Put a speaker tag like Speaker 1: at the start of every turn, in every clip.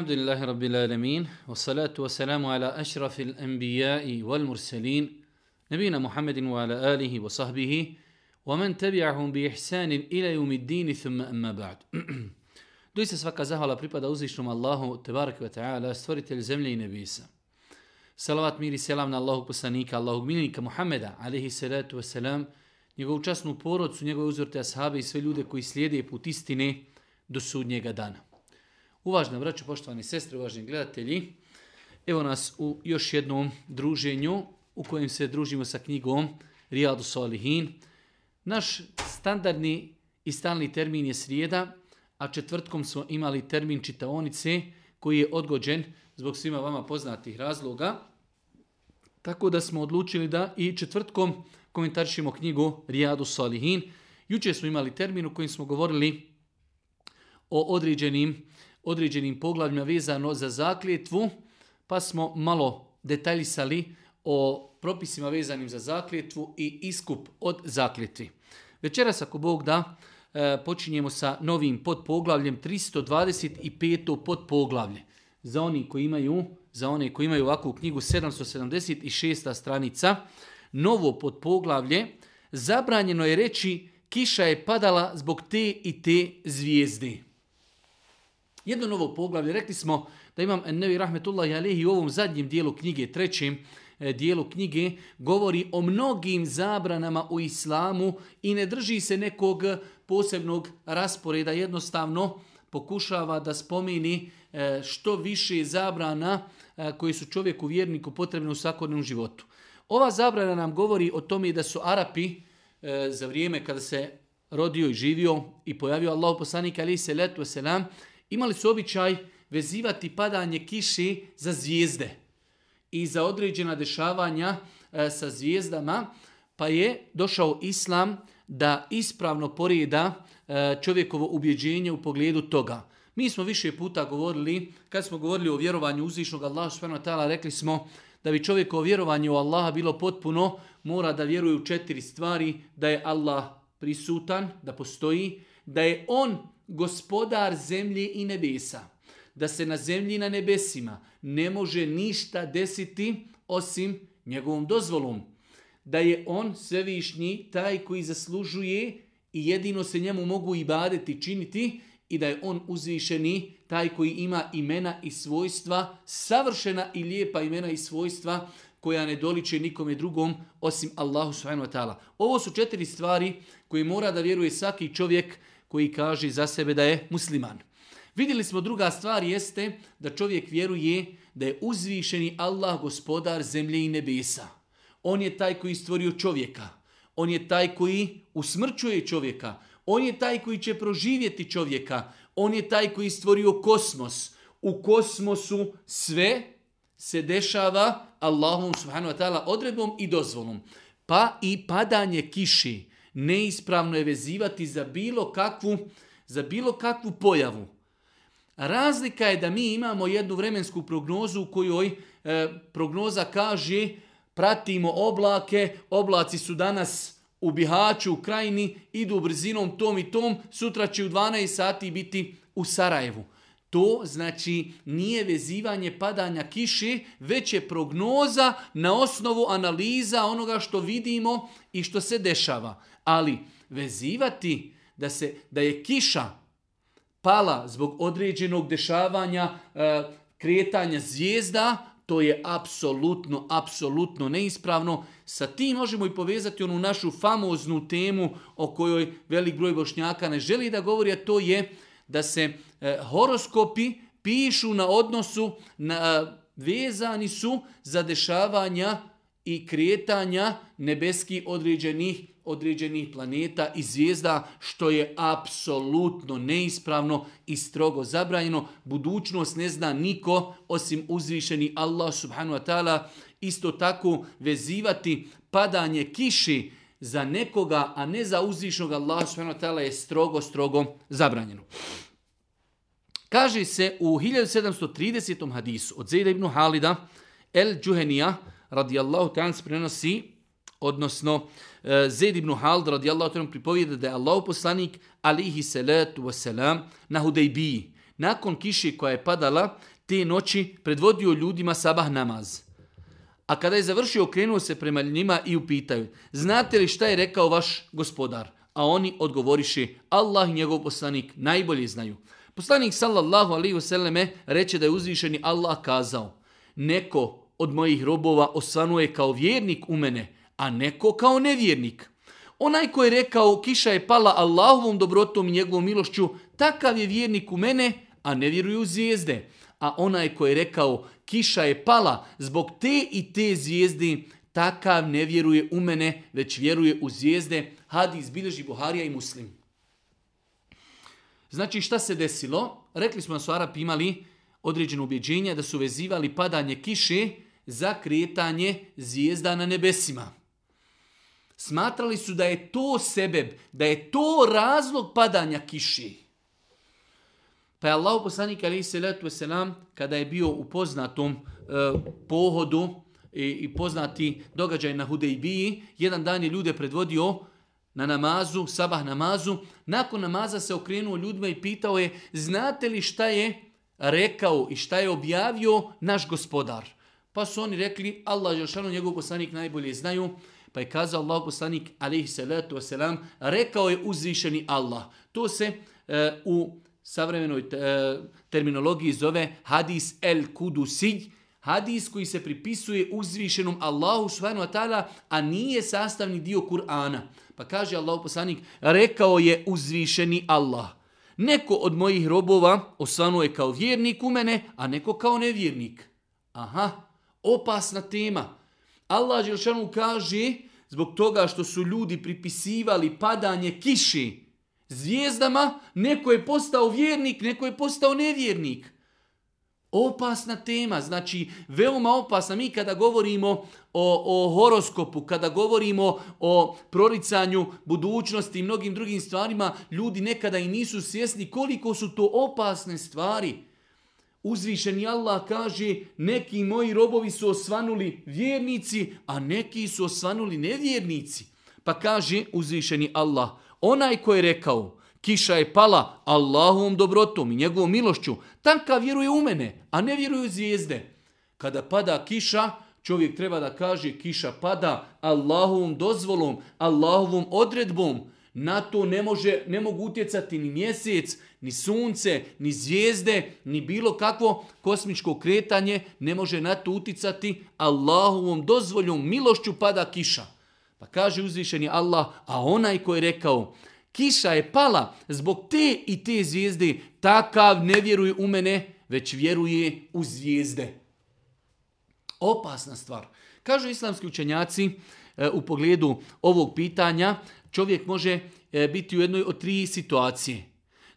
Speaker 1: الحمد لله رب العالمين والصلاة والسلام على أشرف الأنبياء والمرسلين نبينا محمد وعلى آله وصحبه ومن تبعهم بإحسان إلى يوم الدين ثم أما بعد Doista svaka zahvala pripada uzvišnom Allahu, tebarak wa ta'ala, stvoritelj zemlje i nebisa. Salavat mir i selam na Allahog poslanika, Allahog miljenika Muhammeda, alaihi salatu wasalam, njegovu časnu porodcu, njegove uzorte ashabe i sve ljude koji slijede put istine do sudnjega dana. Uvažna braću, poštovani sestre, uvaženi gledatelji, evo nas u još jednom druženju u kojem se družimo sa knjigom Rijadu Salihin. Naš standardni i stalni termin je srijeda, a četvrtkom smo imali termin čitaonice koji je odgođen zbog svima vama poznatih razloga. Tako da smo odlučili da i četvrtkom komentarišemo knjigu Rijadu Salihin. Jučer smo imali termin u kojem smo govorili o određenim, određenim poglavljima vezano za zakljetvu, pa smo malo detaljisali o propisima vezanim za zakljetvu i iskup od zakljetvi. Večeras, ako Bog da, e, počinjemo sa novim podpoglavljem 325. podpoglavlje. Za oni koji imaju, za one koji imaju ovakvu knjigu 776. stranica, novo podpoglavlje, zabranjeno je reći kiša je padala zbog te i te zvijezde. Jedno novo poglavlje, rekli smo da imam Nevi Rahmetullahi Alehi u ovom zadnjem dijelu knjige, trećem e, dijelu knjige, govori o mnogim zabranama u islamu i ne drži se nekog posebnog rasporeda, jednostavno pokušava da spomini e, što više zabrana e, koji su čovjeku vjerniku potrebne u svakodnevnom životu. Ova zabrana nam govori o tome da su Arapi za vrijeme kada se rodio i živio i pojavio Allah poslanik ali se letu selam, imali su običaj vezivati padanje kiše za zvijezde i za određena dešavanja e, sa zvijezdama, pa je došao islam da ispravno porijeda e, čovjekovo ubjeđenje u pogledu toga. Mi smo više puta govorili, kad smo govorili o vjerovanju uzvišnog Allaha subhanahu wa rekli smo da bi čovjekovo vjerovanje u Allaha bilo potpuno, mora da vjeruje u četiri stvari, da je Allah prisutan, da postoji, da je On gospodar zemlje i nebesa. Da se na zemlji i na nebesima ne može ništa desiti osim njegovom dozvolom. Da je on svevišnji taj koji zaslužuje i jedino se njemu mogu i badeti činiti i da je on uzvišeni taj koji ima imena i svojstva, savršena i lijepa imena i svojstva koja ne doliče nikome drugom osim Allahu subhanahu wa ta'ala. Ovo su četiri stvari koje mora da vjeruje svaki čovjek koji kaže za sebe da je musliman. Vidjeli smo druga stvar jeste da čovjek vjeruje da je uzvišeni Allah gospodar zemlje i nebesa. On je taj koji stvorio čovjeka. On je taj koji usmrćuje čovjeka. On je taj koji će proživjeti čovjeka. On je taj koji stvorio kosmos. U kosmosu sve se dešava Allahom subhanahu wa ta'ala odredbom i dozvolom. Pa i padanje kiši neispravno je vezivati za bilo kakvu, za bilo kakvu pojavu. Razlika je da mi imamo jednu vremensku prognozu u kojoj e, prognoza kaže pratimo oblake, oblaci su danas u Bihaću, u Krajini, idu brzinom tom i tom, sutra će u 12 sati biti u Sarajevu. To znači nije vezivanje padanja kiše, već je prognoza na osnovu analiza onoga što vidimo i što se dešava. Ali vezivati da, se, da je kiša pala zbog određenog dešavanja, e, kretanja zvijezda, to je apsolutno, apsolutno neispravno. Sa tim možemo i povezati onu našu famoznu temu o kojoj velik broj bošnjaka ne želi da govori, a to je da se e, horoskopi pišu na odnosu, na, vezani su za dešavanja i kretanja nebeski određenih, određenih planeta i zvijezda, što je apsolutno neispravno i strogo zabranjeno. Budućnost ne zna niko osim uzvišeni Allah subhanu wa ta'ala. Isto tako vezivati padanje kiši za nekoga, a ne za uzvišnog Allah subhanahu wa ta'ala je strogo, strogo zabranjeno. Kaže se u 1730. hadisu od Zejda ibn Halida, El Džuhenija, radijallahu se prenosi, odnosno e, Zaid ibn Halid radijallahu ta'ala pripovijeda da je Allah poslanik alihi salatu wasalam na Hudejbiji, nakon kiše koja je padala, te noći predvodio ljudima sabah namaz. A kada je završio, okrenuo se prema njima i upitaju, znate li šta je rekao vaš gospodar? A oni odgovoriše, Allah i njegov poslanik najbolje znaju. Poslanik sallallahu alaihi vseleme reče da je uzvišeni Allah kazao, neko od mojih robova osvanuje kao vjernik u mene, a neko kao nevjernik. Onaj koji je rekao kiša je pala Allahovom dobrotom i njegovom milošću, takav je vjernik u mene, a ne vjeruju u zvijezde. A onaj koji je rekao kiša je pala zbog te i te zvijezde, takav ne vjeruje u mene, već vjeruje u zvijezde. Hadis bilježi Buharija i Muslim. Znači šta se desilo? Rekli smo da su Arapi imali određeno ubjeđenje da su vezivali padanje kiše za kretanje zvijezda na nebesima. Smatrali su da je to sebeb, da je to razlog padanja kiši. Pa je Allah poslanik alaihi salatu wasalam, kada je bio u poznatom e, pohodu i, i poznati događaj na Hudejbiji, jedan dan je ljude predvodio na namazu, sabah namazu. Nakon namaza se okrenuo ljudima i pitao je, znate li šta je rekao i šta je objavio naš gospodar? Pa su oni rekli, Allah Žešanu, njegov poslanik najbolje znaju. Pa je kazao Allah poslanik, alaihi salatu wasalam, rekao je uzvišeni Allah. To se e, u savremenoj e, terminologiji zove hadis el kudusi, hadis koji se pripisuje uzvišenom Allahu subhanahu wa ta'ala, a nije sastavni dio Kur'ana. Pa kaže Allah poslanik, rekao je uzvišeni Allah. Neko od mojih robova osvanuje kao vjernik u mene, a neko kao nevjernik. Aha, opasna tema. Allah Želšanu kaže, zbog toga što su ljudi pripisivali padanje kiši zvijezdama, neko je postao vjernik, neko je postao nevjernik. Opasna tema, znači veoma opasna. Mi kada govorimo o, o horoskopu, kada govorimo o proricanju budućnosti i mnogim drugim stvarima, ljudi nekada i nisu svjesni koliko su to opasne stvari. Uzvišeni Allah kaže, neki moji robovi su osvanuli vjernici, a neki su osvanuli nevjernici. Pa kaže uzvišeni Allah, onaj ko je rekao, kiša je pala Allahovom dobrotom i njegovom milošću, tanka vjeruje u mene, a ne vjeruje u zvijezde. Kada pada kiša, čovjek treba da kaže kiša pada Allahovom dozvolom, Allahovom odredbom. Na to ne, može, ne mogu utjecati ni mjesec, ni sunce, ni zvijezde, ni bilo kakvo kosmičko kretanje ne može na to utjecati Allahovom dozvoljom, milošću pada kiša. Pa kaže uzvišeni Allah, a onaj koji je rekao, kiša je pala zbog te i te zvijezde, takav ne vjeruje u mene, već vjeruje u zvijezde. Opasna stvar. Kažu islamski učenjaci e, u pogledu ovog pitanja, čovjek može e, biti u jednoj od tri situacije.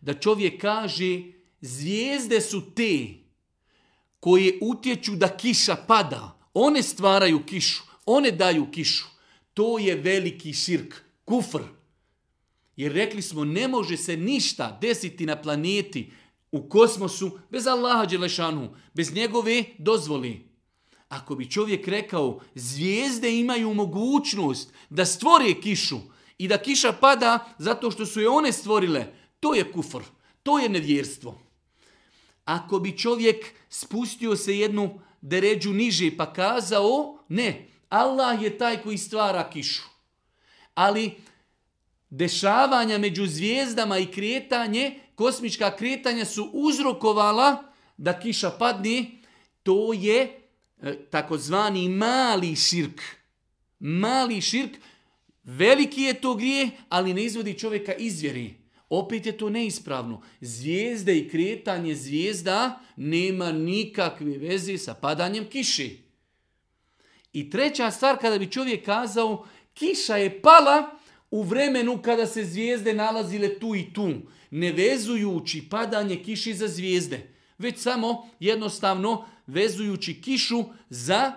Speaker 1: Da čovjek kaže, zvijezde su te koje utječu da kiša pada. One stvaraju kišu, one daju kišu. To je veliki širk, kufr. Jer rekli smo, ne može se ništa desiti na planeti, u kosmosu, bez Allaha Đelešanu, bez njegove dozvoli. Ako bi čovjek rekao, zvijezde imaju mogućnost da stvore kišu i da kiša pada zato što su je one stvorile, to je kufr, to je nevjerstvo. Ako bi čovjek spustio se jednu deređu niže pa kazao, ne, Allah je taj koji stvara kišu. Ali dešavanja među zvijezdama i kretanje, kosmička kretanja su uzrokovala da kiša padne, to je e, takozvani mali širk. Mali širk, veliki je to grije, ali ne izvodi čovjeka izvjeri. Opet je to neispravno. Zvijezde i kretanje zvijezda nema nikakve veze sa padanjem kiši. I treća stvar, kada bi čovjek kazao, kiša je pala, u vremenu kada se zvijezde nalazile tu i tu, ne vezujući padanje kiši za zvijezde, već samo jednostavno vezujući kišu za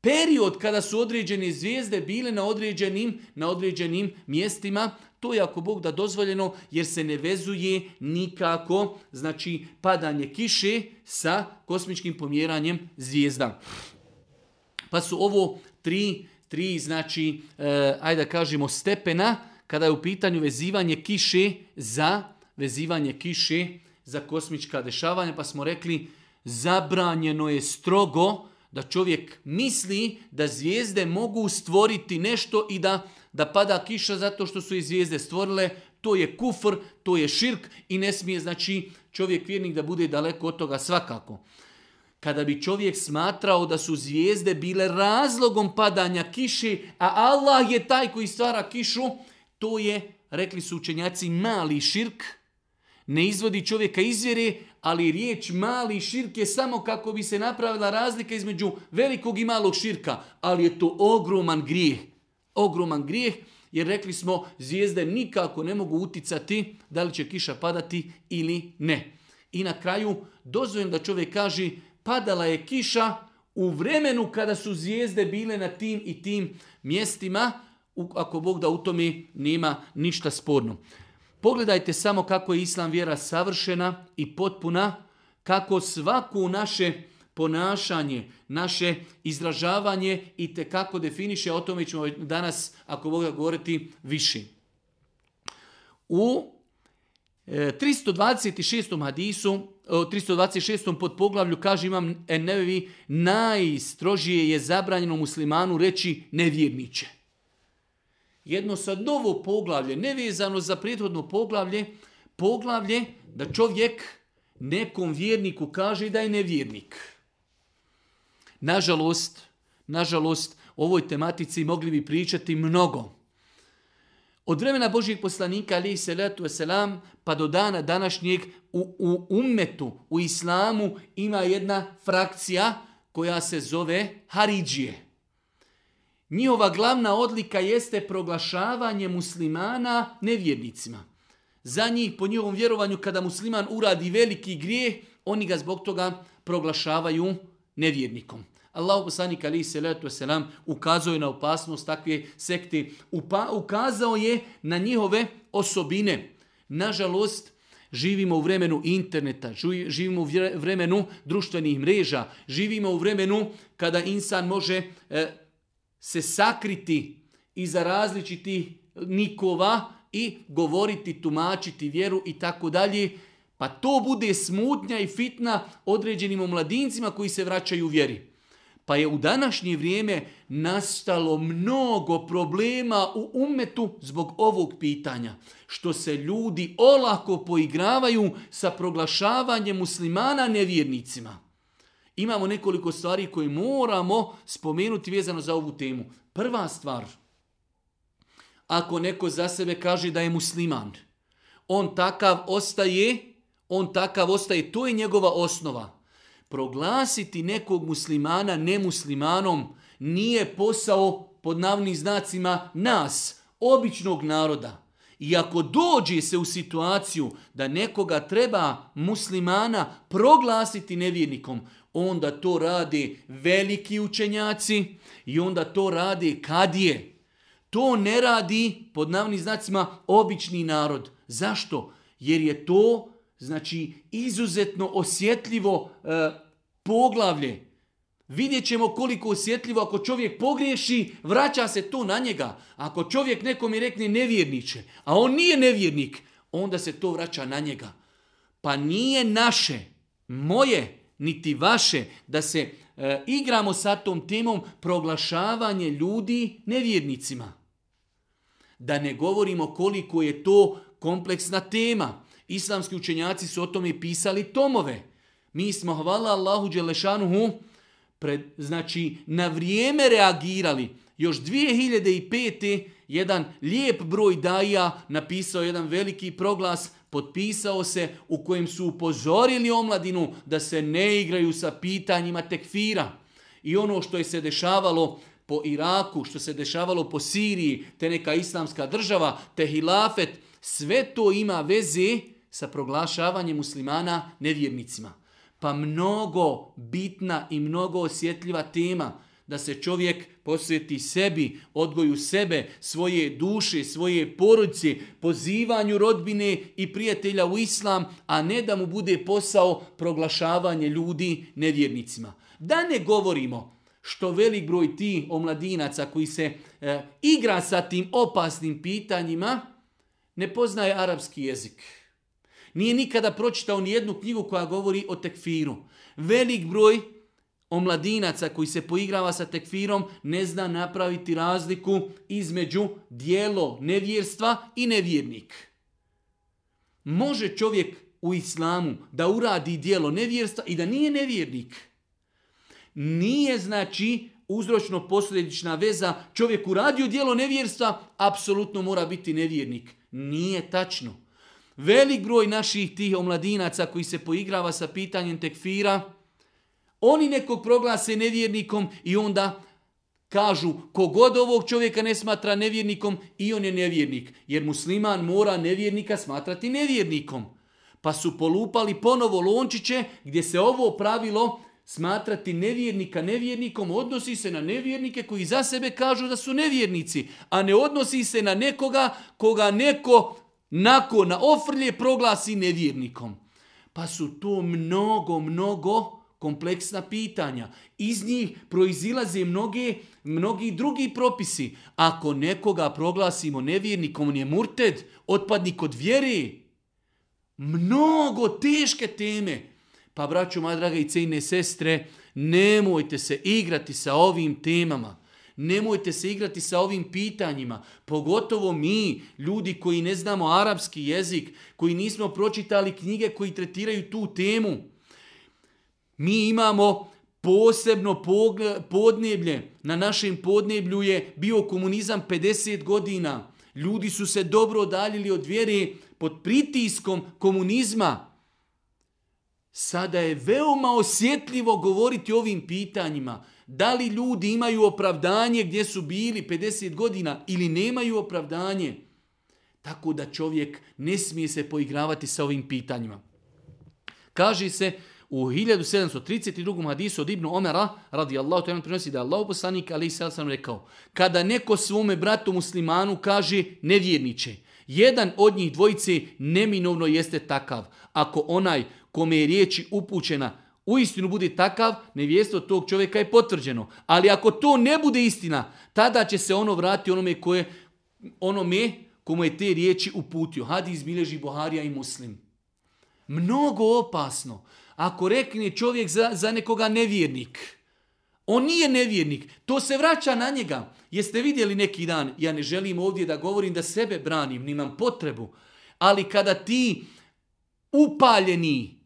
Speaker 1: period kada su određene zvijezde bile na određenim, na određenim mjestima, to je ako Bog da dozvoljeno jer se ne vezuje nikako znači padanje kiše sa kosmičkim pomjeranjem zvijezda. Pa su ovo tri tri, znači, e, ajde da kažemo, stepena kada je u pitanju vezivanje kiše za vezivanje kiše za kosmička dešavanja, pa smo rekli zabranjeno je strogo da čovjek misli da zvijezde mogu stvoriti nešto i da, da pada kiša zato što su i zvijezde stvorile. To je kufr, to je širk i ne smije znači čovjek vjernik da bude daleko od toga svakako. Kada bi čovjek smatrao da su zvijezde bile razlogom padanja kiše, a Allah je taj koji stvara kišu, to je, rekli su učenjaci, mali širk, ne izvodi čovjeka izvjere, ali riječ mali širk je samo kako bi se napravila razlika između velikog i malog širka, ali je to ogroman grijeh. Ogroman grijeh, jer rekli smo zvijezde nikako ne mogu uticati da li će kiša padati ili ne. I na kraju dozvojem da čovjek kaže padala je kiša u vremenu kada su zvijezde bile na tim i tim mjestima, ako Bog da u tome nema ništa sporno. Pogledajte samo kako je Islam vjera savršena i potpuna, kako svaku naše ponašanje, naše izražavanje i te kako definiše, o tome ćemo danas, ako Boga govoriti, više. U 326. E, hadisu, 326. pod poglavlju kaže imam Enevi, najstrožije je zabranjeno muslimanu reći nevjerniče jedno sad novo poglavlje, nevezano za prethodno poglavlje, poglavlje da čovjek nekom vjerniku kaže da je nevjernik. Nažalost, nažalost, o ovoj tematici mogli bi pričati mnogo. Od vremena Božijeg poslanika, ali salatu wasalam, pa do dana današnjeg u, u ummetu, u islamu, ima jedna frakcija koja se zove Haridžije. Njihova glavna odlika jeste proglašavanje muslimana nevjernicima. Za njih, po njihovom vjerovanju, kada musliman uradi veliki grijeh, oni ga zbog toga proglašavaju nevjernikom. Allah poslanik ali se letu selam ukazuje na opasnost takve sekte. Upa, ukazao je na njihove osobine. Nažalost, živimo u vremenu interneta, živimo u vremenu društvenih mreža, živimo u vremenu kada insan može e, se sakriti iza različitih nikova i govoriti, tumačiti vjeru i tako dalje, pa to bude smutnja i fitna određenim omladincima koji se vraćaju u vjeri. Pa je u današnje vrijeme nastalo mnogo problema u umetu zbog ovog pitanja. Što se ljudi olako poigravaju sa proglašavanjem muslimana nevjernicima imamo nekoliko stvari koje moramo spomenuti vezano za ovu temu. Prva stvar, ako neko za sebe kaže da je musliman, on takav ostaje, on takav ostaje, to je njegova osnova. Proglasiti nekog muslimana nemuslimanom nije posao pod navnim znacima nas, običnog naroda. I ako dođe se u situaciju da nekoga treba muslimana proglasiti nevjernikom, onda to rade veliki učenjaci i onda to rade kadije. To ne radi, pod navnim znacima, obični narod. Zašto? Jer je to znači izuzetno osjetljivo e, poglavlje. Vidjet ćemo koliko osjetljivo ako čovjek pogriješi, vraća se to na njega. Ako čovjek nekom mi rekne nevjerniče, a on nije nevjernik, onda se to vraća na njega. Pa nije naše, moje, niti vaše, da se e, igramo sa tom temom proglašavanje ljudi nevjernicima. Da ne govorimo koliko je to kompleksna tema. Islamski učenjaci su o tome pisali tomove. Mi smo, hvala Allahu Đelešanuhu, pred, znači na vrijeme reagirali. Još 2005. jedan lijep broj daja napisao jedan veliki proglas potpisao se u kojem su upozorili omladinu da se ne igraju sa pitanjima tekfira. I ono što je se dešavalo po Iraku, što se dešavalo po Siriji, te neka islamska država, te hilafet, sve to ima veze sa proglašavanjem muslimana nevjernicima. Pa mnogo bitna i mnogo osjetljiva tema da se čovjek posveti sebi, odgoju sebe, svoje duše, svoje porodice, pozivanju rodbine i prijatelja u islam, a ne da mu bude posao proglašavanje ljudi nevjernicima. Da ne govorimo što velik broj ti omladinaca koji se e, igra sa tim opasnim pitanjima, ne poznaje arapski jezik. Nije nikada pročitao ni jednu knjigu koja govori o tekfiru. Velik broj omladinaca koji se poigrava sa tekfirom ne zna napraviti razliku između dijelo nevjerstva i nevjernik. Može čovjek u islamu da uradi dijelo nevjerstva i da nije nevjernik. Nije znači uzročno posljedična veza čovjek uradio dijelo nevjerstva, apsolutno mora biti nevjernik. Nije tačno. Velik broj naših tih omladinaca koji se poigrava sa pitanjem tekfira, oni nekog proglase nevjernikom i onda kažu kogod ovog čovjeka ne smatra nevjernikom i on je nevjernik. Jer musliman mora nevjernika smatrati nevjernikom. Pa su polupali ponovo lončiće gdje se ovo pravilo smatrati nevjernika nevjernikom odnosi se na nevjernike koji za sebe kažu da su nevjernici, a ne odnosi se na nekoga koga neko nakon na ofrlje proglasi nevjernikom. Pa su to mnogo, mnogo kompleksna pitanja. Iz njih proizilaze mnoge, mnogi drugi propisi. Ako nekoga proglasimo nevjernikom, on je murted, otpadnik od vjere. Mnogo teške teme. Pa, braću, moja draga i cijene sestre, nemojte se igrati sa ovim temama. Nemojte se igrati sa ovim pitanjima, pogotovo mi, ljudi koji ne znamo arapski jezik, koji nismo pročitali knjige koji tretiraju tu temu. Mi imamo posebno podneblje. Na našem podneblju je bio komunizam 50 godina. Ljudi su se dobro odaljili od vjere pod pritiskom komunizma. Sada je veoma osjetljivo govoriti o ovim pitanjima. Da li ljudi imaju opravdanje gdje su bili 50 godina ili nemaju opravdanje? Tako da čovjek ne smije se poigravati sa ovim pitanjima. Kaže se u 1732. hadisu od Ibnu Omera, radi Allah, to prinosi da je Allah poslanik, ali sam rekao, kada neko svome bratu muslimanu kaže nevjerniče, jedan od njih dvojice neminovno jeste takav. Ako onaj kome je riječi upućena uistinu bude takav, nevjesto tog čovjeka je potvrđeno. Ali ako to ne bude istina, tada će se ono vratiti onome koje, onome komu je te riječi uputio. Hadis bilježi Buharija i Muslim. Mnogo opasno. Ako rekne čovjek za, za nekoga nevjernik, on nije nevjernik, to se vraća na njega. Jeste vidjeli neki dan, ja ne želim ovdje da govorim da sebe branim, nimam potrebu, ali kada ti upaljeni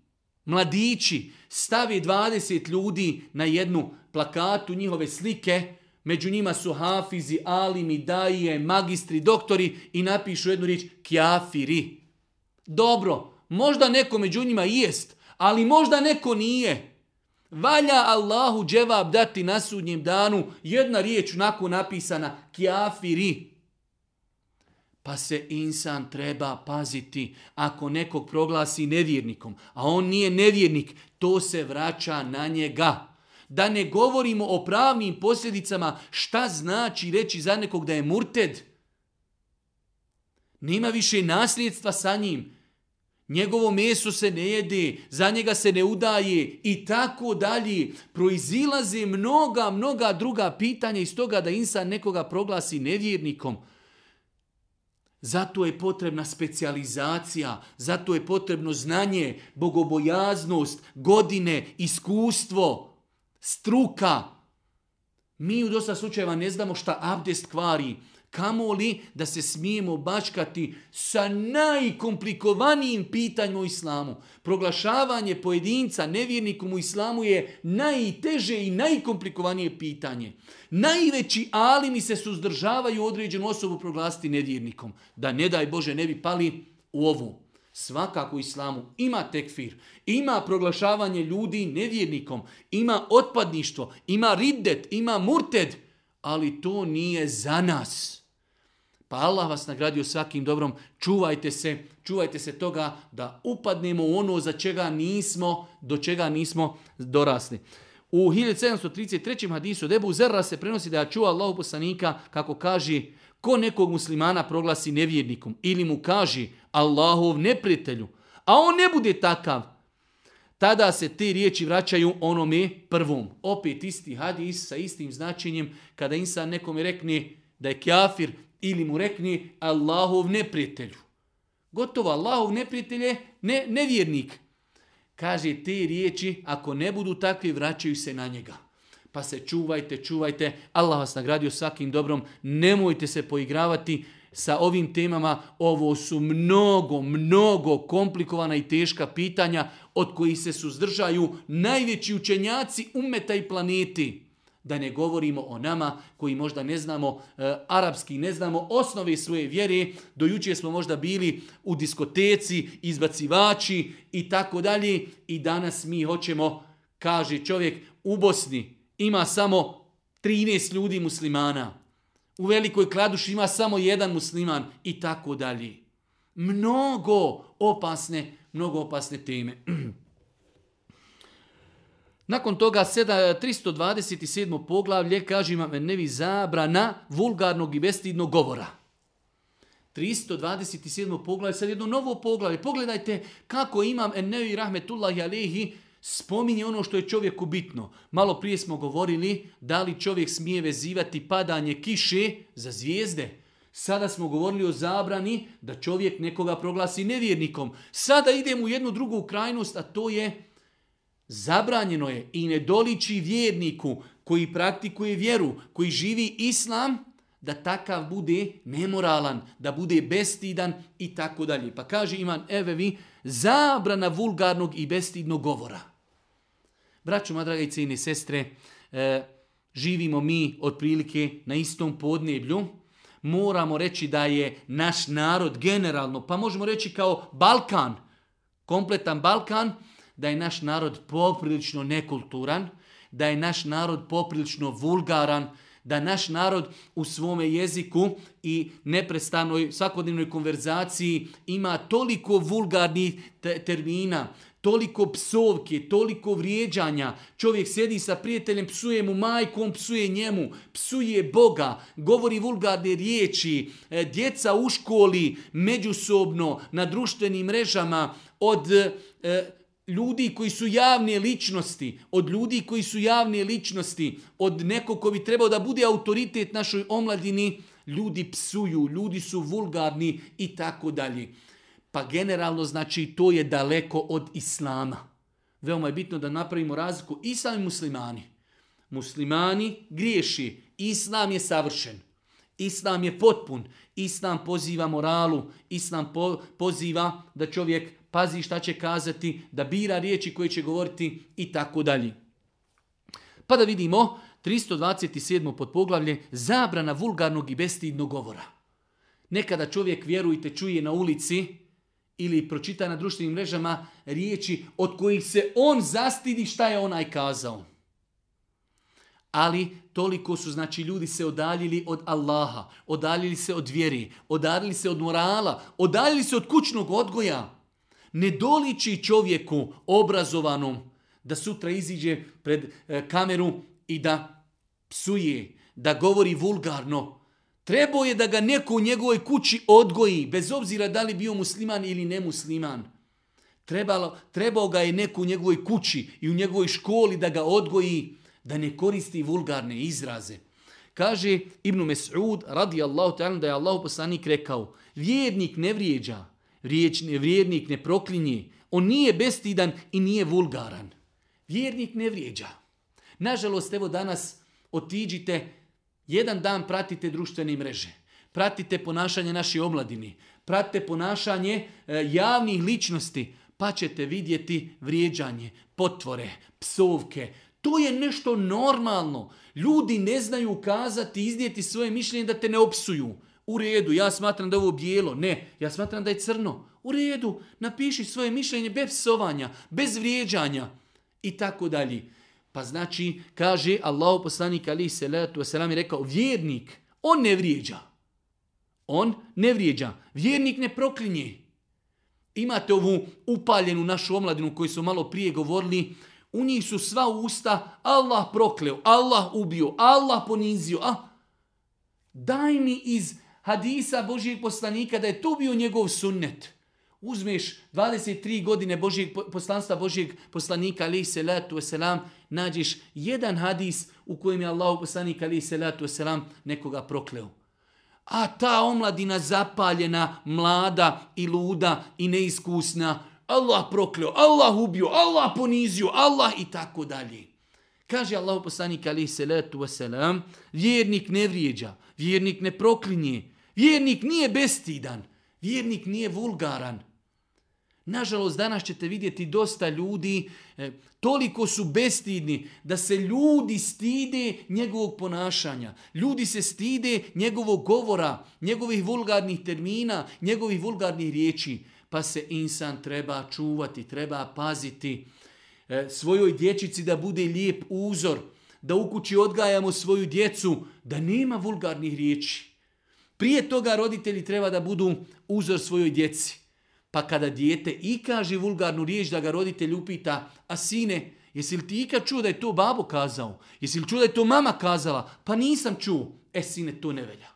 Speaker 1: mladići stavi 20 ljudi na jednu plakatu njihove slike, među njima su hafizi, alimi, daje, magistri, doktori i napišu jednu riječ kjafiri. Dobro, možda neko među njima jest, ali možda neko nije. Valja Allahu dževab dati na sudnjem danu jedna riječ onako napisana kjafiri. Pa se insan treba paziti ako nekog proglasi nevjernikom, a on nije nevjernik, to se vraća na njega. Da ne govorimo o pravnim posljedicama šta znači reći za nekog da je murted. Nema više nasljedstva sa njim. Njegovo meso se ne jede, za njega se ne udaje i tako dalje. Proizilaze mnoga, mnoga druga pitanja iz toga da insan nekoga proglasi nevjernikom. Zato je potrebna specijalizacija, zato je potrebno znanje, bogobojaznost, godine, iskustvo, struka. Mi u dosta slučajeva ne znamo šta abdest kvari, Kamo li da se smijemo bačkati sa najkomplikovanijim pitanjima u islamu. Proglašavanje pojedinca nevjernikom u islamu je najteže i najkomplikovanije pitanje. Najveći alimi se suzdržavaju određenu osobu proglasiti nevjernikom. Da ne daj Bože ne bi pali u ovu. Svakako u islamu ima tekfir, ima proglašavanje ljudi nevjernikom, ima otpadništvo, ima riddet, ima murted, ali to nije za nas. Pa Allah vas nagradio svakim dobrom. Čuvajte se, čuvajte se toga da upadnemo u ono za čega nismo, do čega nismo dorasli. U 1733. hadisu Debu Zerra se prenosi da je čuva Allahu poslanika kako kaže ko nekog muslimana proglasi nevjernikom ili mu kaže Allahov neprijatelju, a on ne bude takav, tada se te riječi vraćaju onome prvom. Opet isti hadis sa istim značenjem kada insan nekome rekne da je kjafir, ili mu rekni Allahov neprijatelju. Gotovo, Allahov neprijatelj je ne, nevjernik. Kaže, te riječi, ako ne budu takvi, vraćaju se na njega. Pa se čuvajte, čuvajte. Allah vas nagradio svakim dobrom. Nemojte se poigravati sa ovim temama. Ovo su mnogo, mnogo komplikovana i teška pitanja od kojih se suzdržaju najveći učenjaci umeta i planeti. Da ne govorimo o nama koji možda ne znamo e, arapski, ne znamo osnove svoje vjere. Do jučer smo možda bili u diskoteci, izbacivači i tako dalje. I danas mi hoćemo, kaže čovjek, u Bosni ima samo 13 ljudi muslimana. U Velikoj Kladuši ima samo jedan musliman i tako dalje. Mnogo opasne, mnogo opasne teme. Nakon toga 327. poglavlje kaže imam nevi zabrana vulgarnog i bestidnog govora. 327. poglavlje, sad jedno novo poglavlje. Pogledajte kako imam nevi rahmetullahi alehi spominje ono što je čovjeku bitno. Malo prije smo govorili da li čovjek smije vezivati padanje kiše za zvijezde. Sada smo govorili o zabrani da čovjek nekoga proglasi nevjernikom. Sada idemo u jednu drugu krajnost, a to je Zabranjeno je i ne doliči vjerniku koji praktikuje vjeru, koji živi islam, da takav bude nemoralan, da bude bestidan i tako dalje. Pa kaže Iman Evevi, zabrana vulgarnog i bestidnog govora. Braćo, draga i cijene sestre, e, živimo mi otprilike na istom podneblju. Moramo reći da je naš narod generalno, pa možemo reći kao Balkan, kompletan Balkan, da je naš narod poprilično nekulturan, da je naš narod poprilično vulgaran, da naš narod u svome jeziku i neprestanoj svakodnevnoj konverzaciji ima toliko vulgarnih termina, toliko psovke, toliko vrijeđanja. Čovjek sjedi sa prijateljem, psuje mu majkom, psuje njemu, psuje Boga, govori vulgarne riječi, e, djeca u školi, međusobno, na društvenim mrežama, od e, ljudi koji su javne ličnosti, od ljudi koji su javne ličnosti, od nekog ko bi trebao da bude autoritet našoj omladini, ljudi psuju, ljudi su vulgarni i tako dalje. Pa generalno znači to je daleko od islama. Veoma je bitno da napravimo razliku i sami muslimani. Muslimani griješi, islam je savršen. Islam je potpun. Islam poziva moralu. Islam poziva da čovjek pazi šta će kazati, da bira riječi koje će govoriti i tako dalje. Pa da vidimo 327. podpoglavlje zabrana vulgarnog i bestidnog govora. Nekada čovjek, vjerujte, čuje na ulici ili pročita na društvenim mrežama riječi od kojih se on zastidi šta je onaj kazao. Ali toliko su znači ljudi se odaljili od Allaha, odaljili se od vjeri, odaljili se od morala, odaljili se od kućnog odgoja. Ne doliči čovjeku obrazovanom da sutra iziđe pred e, kameru i da psuje, da govori vulgarno. Trebao je da ga neko u njegovoj kući odgoji, bez obzira da li bio musliman ili nemusliman. Trebalo, trebao ga je neko u njegovoj kući i u njegovoj školi da ga odgoji, da ne koristi vulgarne izraze. Kaže Ibnu Mes'ud radijallahu ta'ala da je Allah poslanik rekao, vjernik ne vrijeđa, Riječni vjernik ne proklinje. On nije bestidan i nije vulgaran. Vjernik ne vrijeđa. Nažalost, evo danas otiđite, jedan dan pratite društvene mreže. Pratite ponašanje naše omladini. Pratite ponašanje e, javnih ličnosti. Pa ćete vidjeti vrijeđanje, potvore, psovke. To je nešto normalno. Ljudi ne znaju ukazati, iznijeti svoje mišljenje da te ne opsuju. U redu, ja smatram da je ovo bijelo. Ne, ja smatram da je crno. U redu, napiši svoje mišljenje bez psovanja, bez vrijeđanja i tako dalje. Pa znači, kaže Allah poslanik ali se letu wasalam je rekao, vjernik, on ne vrijeđa. On ne vrijeđa. Vjernik ne proklinje. Imate ovu upaljenu našu omladinu koju su malo prije govorili, u njih su sva usta Allah prokleo, Allah ubio, Allah ponizio. A, daj mi iz hadisa Božijeg poslanika da je to bio njegov sunnet. Uzmeš 23 godine Božijeg poslanstva Božijeg poslanika ali se salatu wasalam, nađeš jedan hadis u kojem je Allah poslanik ali se salatu wasalam nekoga prokleo. A ta omladina zapaljena, mlada i luda i neiskusna, Allah prokleo, Allah ubio, Allah ponizio, Allah i tako dalje. Kaže Allah poslanik alaih salatu wasalam, vjernik ne vrijeđa, vjernik ne proklinje, vjernik nije bestidan, vjernik nije vulgaran. Nažalost, danas ćete vidjeti dosta ljudi, e, toliko su bestidni da se ljudi stide njegovog ponašanja. Ljudi se stide njegovog govora, njegovih vulgarnih termina, njegovih vulgarnih riječi. Pa se insan treba čuvati, treba paziti e, svojoj dječici da bude lijep uzor, da u kući odgajamo svoju djecu, da nema vulgarnih riječi. Prije toga roditelji treba da budu uzor svojoj djeci. Pa kada dijete i kaže vulgarnu riječ da ga roditelj upita, a sine, jesi li ti ikad čuo da je to babo kazao? Jesi li čuo da je to mama kazala? Pa nisam čuo. E sine, to ne velja.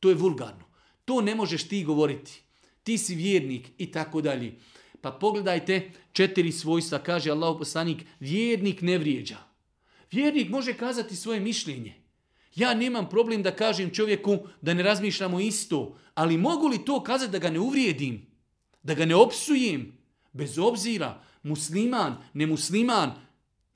Speaker 1: To je vulgarno. To ne možeš ti govoriti. Ti si vjernik i tako dalje. Pa pogledajte četiri svojstva, kaže Allah poslanik, vjernik ne vrijeđa. Vjernik može kazati svoje mišljenje. Ja nemam problem da kažem čovjeku da ne razmišljamo isto, ali mogu li to kazati da ga ne uvrijedim? Da ga ne opsujem? Bez obzira, musliman, nemusliman.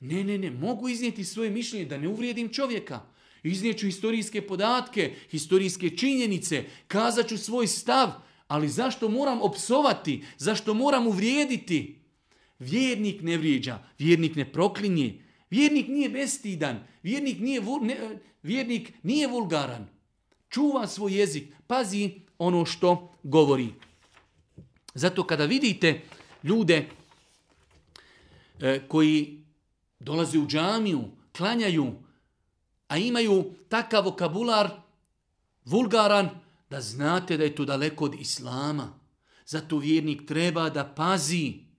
Speaker 1: Ne, ne, ne, mogu iznijeti svoje mišljenje da ne uvrijedim čovjeka. Iznijeću historijske podatke, historijske činjenice, kazat ću svoj stav, ali zašto moram opsovati? Zašto moram uvrijediti? Vjernik ne vrijeđa, vjernik ne proklinje, vjernik nije bestidan, vjernik nije, ne, vjernik nije vulgaran. Čuva svoj jezik, pazi ono što govori. Zato kada vidite ljude e, koji dolaze u džamiju, klanjaju, a imaju takav vokabular vulgaran, da znate da je to daleko od islama. Zato vjernik treba da pazi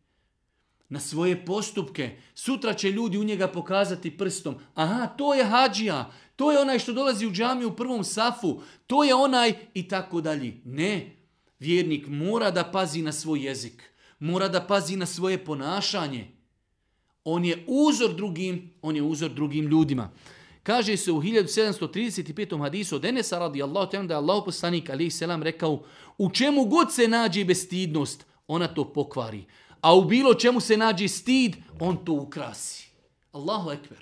Speaker 1: na svoje postupke. Sutra će ljudi u njega pokazati prstom. Aha, to je hađija, to je onaj što dolazi u džamiju u prvom safu, to je onaj i tako dalje. Ne, vjernik mora da pazi na svoj jezik, mora da pazi na svoje ponašanje. On je uzor drugim, on je uzor drugim ljudima. Kaže se u 1735. hadisu od Enesa radijallahu ta'ala da je Allah poslanik alaih selam rekao u čemu god se nađe bestidnost, ona to pokvari. A u bilo čemu se nađe stid, on to ukrasi. Allahu ekber.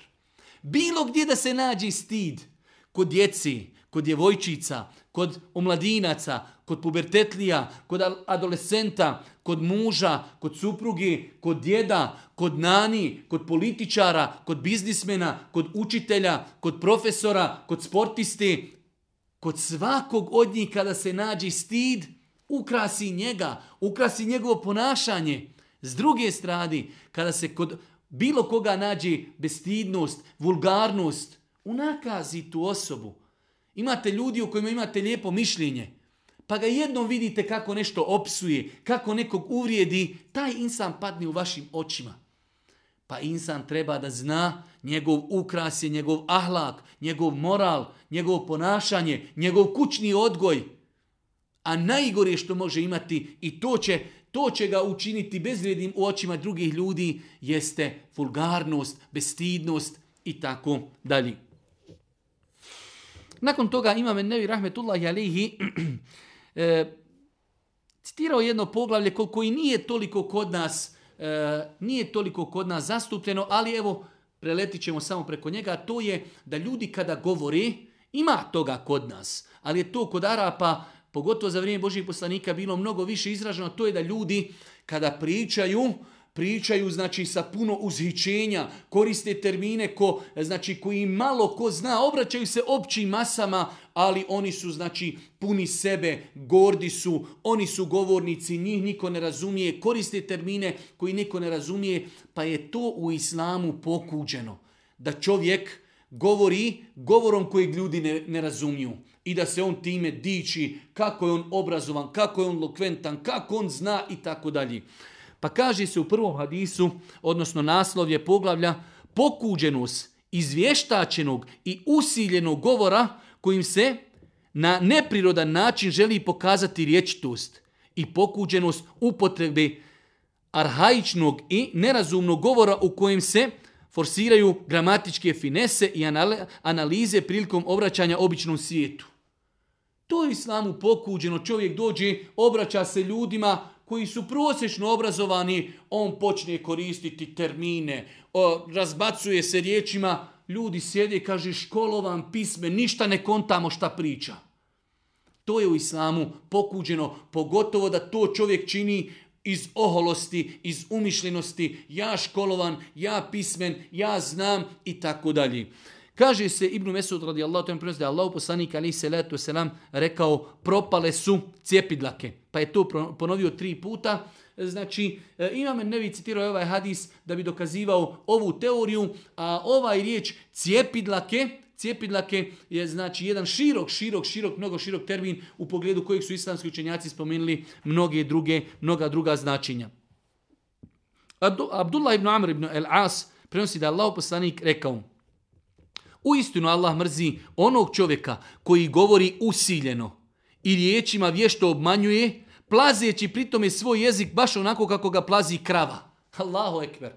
Speaker 1: Bilo gdje da se nađe stid, kod djeci, kod djevojčica, kod omladinaca, kod pubertetlija, kod adolescenta, kod muža, kod supruge, kod djeda, kod nani, kod političara, kod biznismena, kod učitelja, kod profesora, kod sportiste, kod svakog od njih kada se nađe stid, ukrasi njega, ukrasi njegovo ponašanje. S druge strane, kada se kod bilo koga nađe bestidnost, vulgarnost, unakazi tu osobu. Imate ljudi u kojima imate lijepo mišljenje, pa ga jednom vidite kako nešto opsuje, kako nekog uvrijedi, taj insan padne u vašim očima. Pa insan treba da zna njegov ukras je njegov ahlak, njegov moral, njegov ponašanje, njegov kućni odgoj. A najgore što može imati i to će, to će ga učiniti bezvrijednim u očima drugih ljudi jeste vulgarnost, bestidnost i tako dalje. Nakon toga imam Nevi Rahmetullahi Alihi e, citirao jedno poglavlje koji nije toliko kod nas e, nije toliko kod nas zastupljeno, ali evo preletit ćemo samo preko njega, to je da ljudi kada govore, ima toga kod nas, ali je to kod Arapa, pogotovo za vrijeme Božih poslanika, bilo mnogo više izraženo, to je da ljudi kada pričaju, pričaju znači sa puno uzhićenja, koriste termine ko, znači koji malo ko zna, obraćaju se općim masama, ali oni su znači puni sebe, gordi su, oni su govornici, njih niko ne razumije, koriste termine koji niko ne razumije, pa je to u islamu pokuđeno. Da čovjek govori govorom kojeg ljudi ne, ne razumiju i da se on time diči kako je on obrazovan, kako je on lokventan, kako on zna i tako dalje. Pa kaže se u prvom hadisu, odnosno naslov je poglavlja, pokuđenost izvještačenog i usiljenog govora kojim se na neprirodan način želi pokazati riječitost i pokuđenost upotrebe arhaičnog i nerazumnog govora u kojem se forsiraju gramatičke finese i analize prilikom obraćanja običnom svijetu. To je islamu pokuđeno. Čovjek dođe, obraća se ljudima koji su prosječno obrazovani, on počne koristiti termine, razbacuje se riječima, ljudi sjede i kaže školovan pisme, ništa ne kontamo šta priča. To je u islamu pokuđeno, pogotovo da to čovjek čini iz oholosti, iz umišljenosti, ja školovan, ja pismen, ja znam i tako dalje. Kaže se Ibn Mesud radijallahu ta'ala prenosi da Allah poslanik ali se letu selam rekao propale su cijepidlake. Pa je to ponovio tri puta. Znači, e, imam nevi citirao ovaj hadis da bi dokazivao ovu teoriju, a ovaj riječ cijepidlake, cijepidlake je znači jedan širok, širok, širok, mnogo širok termin u pogledu kojeg su islamski učenjaci spomenuli mnoge druge, mnoga druga značenja. Abdullah ibn Amr ibn al-As prenosi da je Allah poslanik rekao Uistinu Allah mrzi onog čovjeka koji govori usiljeno i riječima vješto obmanjuje, plazeći pritome svoj jezik baš onako kako ga plazi krava. Allahu ekber.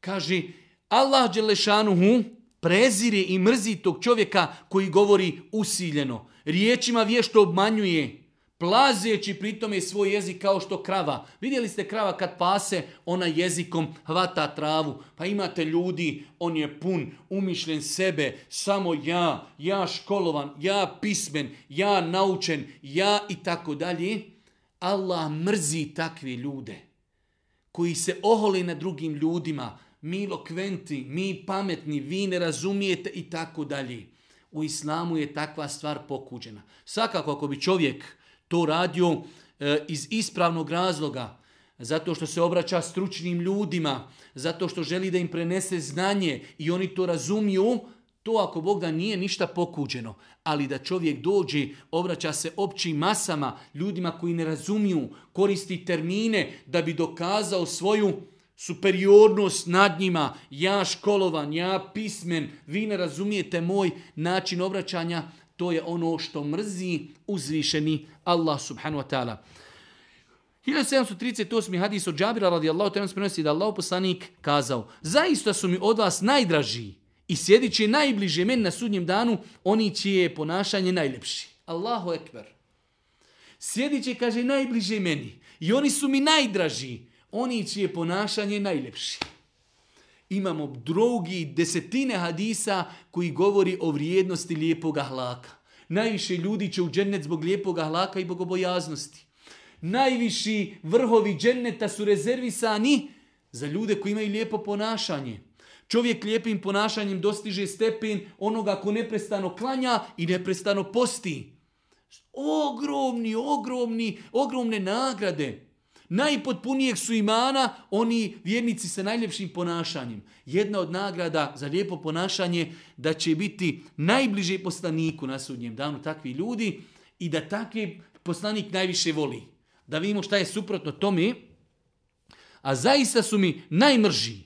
Speaker 1: Kaže, Allah Đelešanuhu prezire i mrzi tog čovjeka koji govori usiljeno. Riječima vješto obmanjuje, plazeći pritome svoj jezik kao što krava. Vidjeli ste krava kad pase, ona jezikom hvata travu. Pa imate ljudi, on je pun, umišljen sebe, samo ja, ja školovan, ja pismen, ja naučen, ja i tako dalje. Allah mrzi takve ljude koji se oholi na drugim ljudima, mi lokventi, mi pametni, vi ne razumijete i tako dalje. U islamu je takva stvar pokuđena. Svakako ako bi čovjek to radio e, iz ispravnog razloga, zato što se obraća stručnim ljudima, zato što želi da im prenese znanje i oni to razumiju, to ako Bog da nije ništa pokuđeno. Ali da čovjek dođe, obraća se općim masama, ljudima koji ne razumiju, koristi termine da bi dokazao svoju superiornost nad njima, ja školovan, ja pismen, vi ne razumijete moj način obraćanja, to je ono što mrzi uzvišeni Allah subhanahu wa ta'ala. 1738. hadis od Džabira radijallahu ta'ala prenosi da Allah poslanik kazao Zaista su mi od vas najdraži i sjedit će najbliže meni na sudnjem danu oni čije je ponašanje najljepši. Allahu ekber. Sjedit će, kaže, najbliže meni i oni su mi najdraži oni čije je ponašanje najljepši imamo drugi desetine hadisa koji govori o vrijednosti lijepog ahlaka. Najviše ljudi će u džennet zbog lijepog ahlaka i bogobojaznosti. Najviši vrhovi dženneta su rezervisani za ljude koji imaju lijepo ponašanje. Čovjek lijepim ponašanjem dostiže stepen onoga ko neprestano klanja i neprestano posti. Ogromni, ogromni, ogromne nagrade. Najpotpunijeg su imana oni vjernici sa najljepšim ponašanjem. Jedna od nagrada za lijepo ponašanje da će biti najbliže poslaniku na sudnjem danu takvi ljudi i da takvi poslanik najviše voli. Da vidimo šta je suprotno tome. A zaista su mi najmrži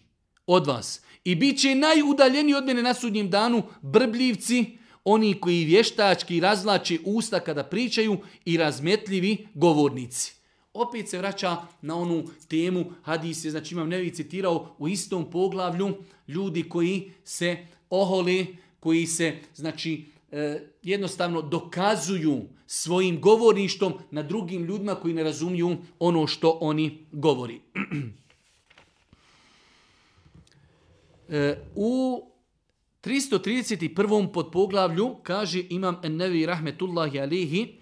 Speaker 1: od vas i bit će najudaljeni od mene na sudnjem danu brbljivci, oni koji vještački razlače usta kada pričaju i razmetljivi govornici opet se vraća na onu temu hadis je, znači imam nevi citirao u istom poglavlju ljudi koji se oholi, koji se znači e, jednostavno dokazuju svojim govorništom na drugim ljudima koji ne razumiju ono što oni govori. e, u 331. podpoglavlju kaže imam Ennevi Rahmetullahi Alihi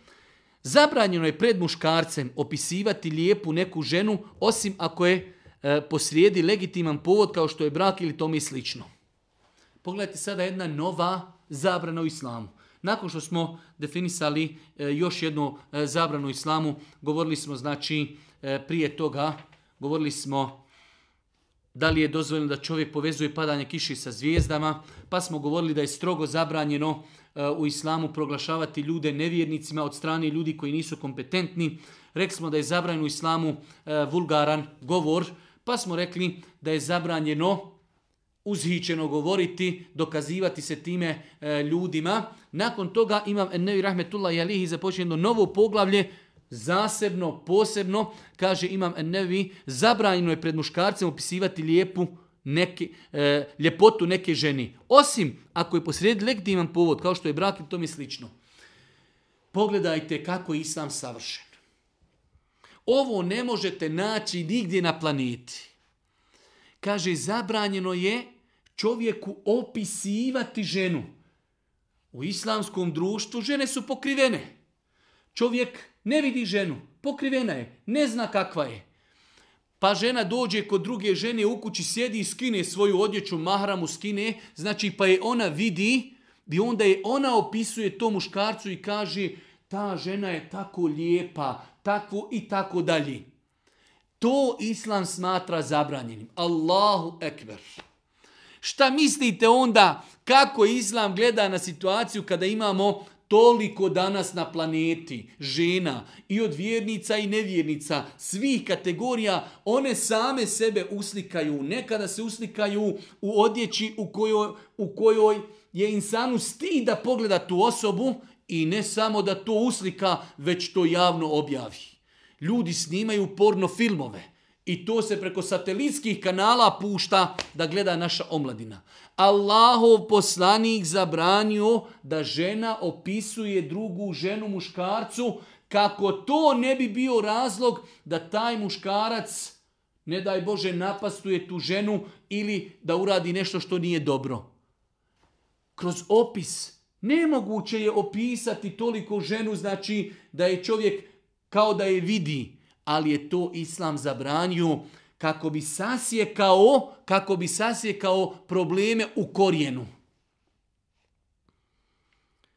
Speaker 1: Zabranjeno je pred muškarcem opisivati lijepu neku ženu, osim ako je e, posrijedi legitiman povod kao što je brak ili tome slično. Pogledajte sada jedna nova zabrana u islamu. Nakon što smo definisali e, još jednu e, zabranu u islamu, govorili smo znači e, prije toga, govorili smo da li je dozvoljeno da čovjek povezuje padanje kiši sa zvijezdama, pa smo govorili da je strogo zabranjeno e, u islamu proglašavati ljude nevjernicima od strane ljudi koji nisu kompetentni. Rekli smo da je zabranjeno u islamu e, vulgaran govor, pa smo rekli da je zabranjeno uzhičeno govoriti, dokazivati se time e, ljudima. Nakon toga imam Ennevi Rahmetullah i Alihi novo poglavlje zasebno, posebno, kaže Imam Ennevi, zabranjeno je pred muškarcem opisivati lijepu neke, e, ljepotu neke ženi. Osim ako je posrijedi legitiman povod, kao što je brak i tome slično. Pogledajte kako je islam savršen. Ovo ne možete naći nigdje na planeti. Kaže, zabranjeno je čovjeku opisivati ženu. U islamskom društvu žene su pokrivene. Čovjek ne vidi ženu, pokrivena je, ne zna kakva je. Pa žena dođe kod druge žene u kući, sjedi i skine svoju odjeću, mahramu skine, znači pa je ona vidi i onda je ona opisuje to muškarcu i kaže ta žena je tako lijepa, takvu i tako dalje. To islam smatra zabranjenim. Allahu ekber. Šta mislite onda kako islam gleda na situaciju kada imamo toliko danas na planeti žena i od vjernica i nevjernica, svih kategorija, one same sebe uslikaju. Nekada se uslikaju u odjeći u kojoj, u kojoj je insanu stid da pogleda tu osobu i ne samo da to uslika, već to javno objavi. Ljudi snimaju porno filmove i to se preko satelitskih kanala pušta da gleda naša omladina. Allahov poslanik zabranio da žena opisuje drugu ženu muškarcu kako to ne bi bio razlog da taj muškarac, ne daj Bože, napastuje tu ženu ili da uradi nešto što nije dobro. Kroz opis nemoguće je opisati toliko ženu, znači da je čovjek kao da je vidi, ali je to islam zabranio kako bi sasjekao, kako bi sasjekao probleme u korijenu.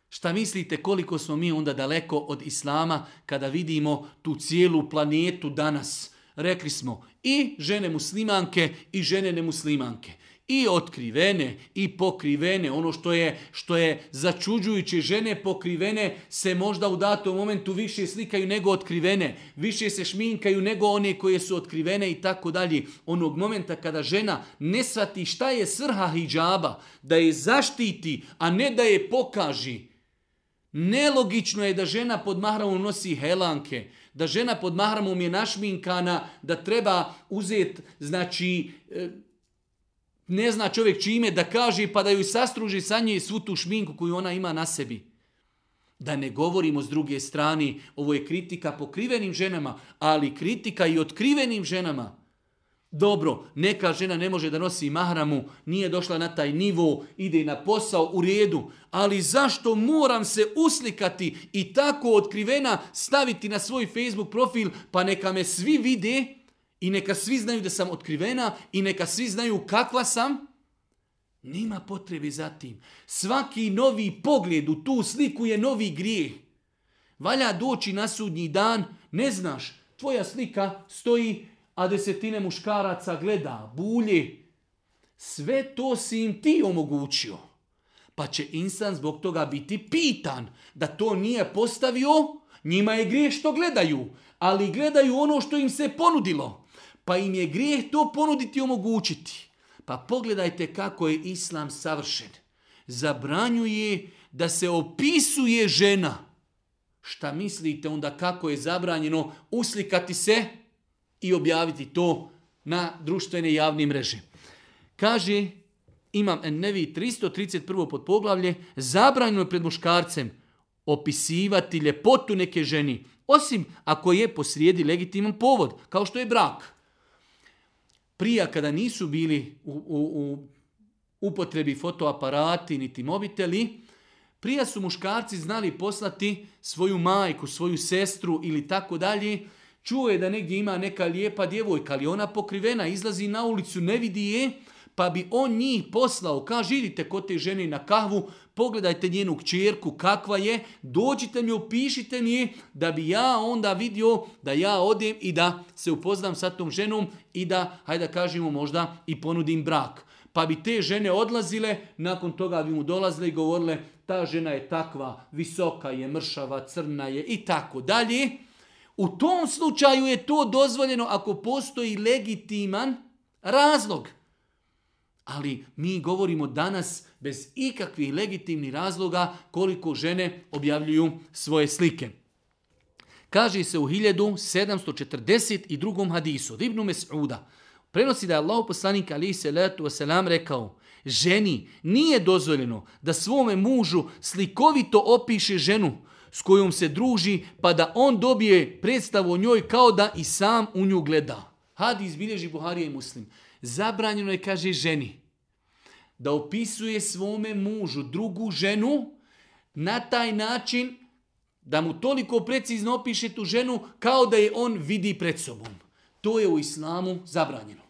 Speaker 1: Šta mislite koliko smo mi onda daleko od islama kada vidimo tu cijelu planetu danas? Rekli smo i žene muslimanke i žene nemuslimanke i otkrivene i pokrivene, ono što je, što je začuđujuće, žene pokrivene se možda u datom momentu više slikaju nego otkrivene, više se šminkaju nego one koje su otkrivene i tako dalje. Onog momenta kada žena ne shvati šta je svrha hijjaba, da je zaštiti, a ne da je pokaži. Nelogično je da žena pod mahramom nosi helanke, da žena pod mahramom je našminkana, da treba uzeti, znači, e, ne zna čovjek čime da kaže pa da ju sastruži sa nje svu tu šminku koju ona ima na sebi. Da ne govorimo s druge strane, ovo je kritika pokrivenim ženama, ali kritika i otkrivenim ženama. Dobro, neka žena ne može da nosi mahramu, nije došla na taj nivo, ide na posao u redu, ali zašto moram se uslikati i tako otkrivena staviti na svoj Facebook profil, pa neka me svi vide, i neka svi znaju da sam otkrivena i neka svi znaju kakva sam, nema potrebe za tim. Svaki novi pogled u tu sliku je novi grijeh. Valja doći na sudnji dan, ne znaš, tvoja slika stoji, a desetine muškaraca gleda, bulje. Sve to si im ti omogućio. Pa će insan zbog toga biti pitan da to nije postavio, njima je grijeh što gledaju, ali gledaju ono što im se ponudilo pa im je grijeh to ponuditi i omogućiti. Pa pogledajte kako je islam savršen. Zabranjuje da se opisuje žena. Šta mislite onda kako je zabranjeno uslikati se i objaviti to na društvene javne mreže? Kaže imam Nevi 331. pod poglavlje, zabranjeno je pred muškarcem opisivati ljepotu neke ženi, osim ako je posrijedi legitiman povod, kao što je brak prija kada nisu bili u, u, u upotrebi fotoaparati niti mobiteli, prija su muškarci znali poslati svoju majku, svoju sestru ili tako dalje, čuo je da negdje ima neka lijepa djevojka, ali ona pokrivena, izlazi na ulicu, ne vidi je, pa bi on njih poslao, kaže idite kod te žene na kahvu, pogledajte njenu kćerku kakva je, dođite mi, opišite mi da bi ja onda vidio da ja odem i da se upoznam sa tom ženom i da, hajde da kažemo možda i ponudim brak. Pa bi te žene odlazile, nakon toga bi mu dolazile i govorile ta žena je takva, visoka je, mršava, crna je i tako dalje. U tom slučaju je to dozvoljeno ako postoji legitiman razlog. Ali mi govorimo danas bez ikakvih legitimnih razloga koliko žene objavljuju svoje slike. Kaže se u 1742. hadisu od Ibnu Mes'uda. Prenosi da je Allah poslanik ali se letu wasalam rekao ženi nije dozvoljeno da svome mužu slikovito opiše ženu s kojom se druži, pa da on dobije predstavu o njoj kao da i sam u nju gleda. Hadis bilježi Buharija i Muslim. Zabranjeno je, kaže ženi, da opisuje svome mužu drugu ženu na taj način da mu toliko precizno opiše tu ženu kao da je on vidi pred sobom. To je u islamu zabranjeno.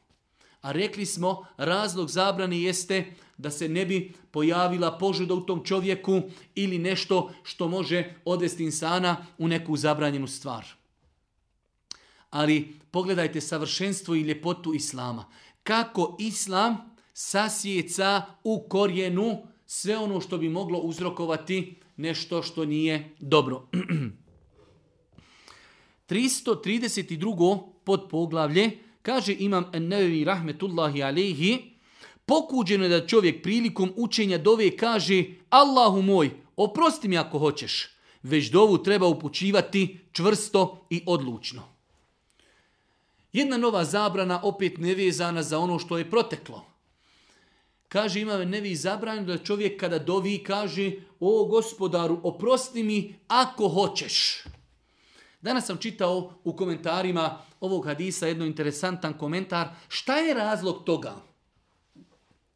Speaker 1: A rekli smo, razlog zabrane jeste da se ne bi pojavila požuda u tom čovjeku ili nešto što može odvesti insana u neku zabranjenu stvar. Ali pogledajte savršenstvo i ljepotu Islama. Kako Islam sasjeca u korijenu sve ono što bi moglo uzrokovati nešto što nije dobro. 332. pod poglavlje kaže imam Nevi rahmetullahi alaihi pokuđeno je da čovjek prilikom učenja dove kaže Allahu moj, oprosti mi ako hoćeš. Već dovu treba upućivati čvrsto i odlučno. Jedna nova zabrana opet nevezana za ono što je proteklo. Kaže ima nevi zabranjeno da čovjek kada dovi kaže o gospodaru oprosti mi ako hoćeš. Danas sam čitao u komentarima ovog hadisa jedno interesantan komentar. Šta je razlog toga?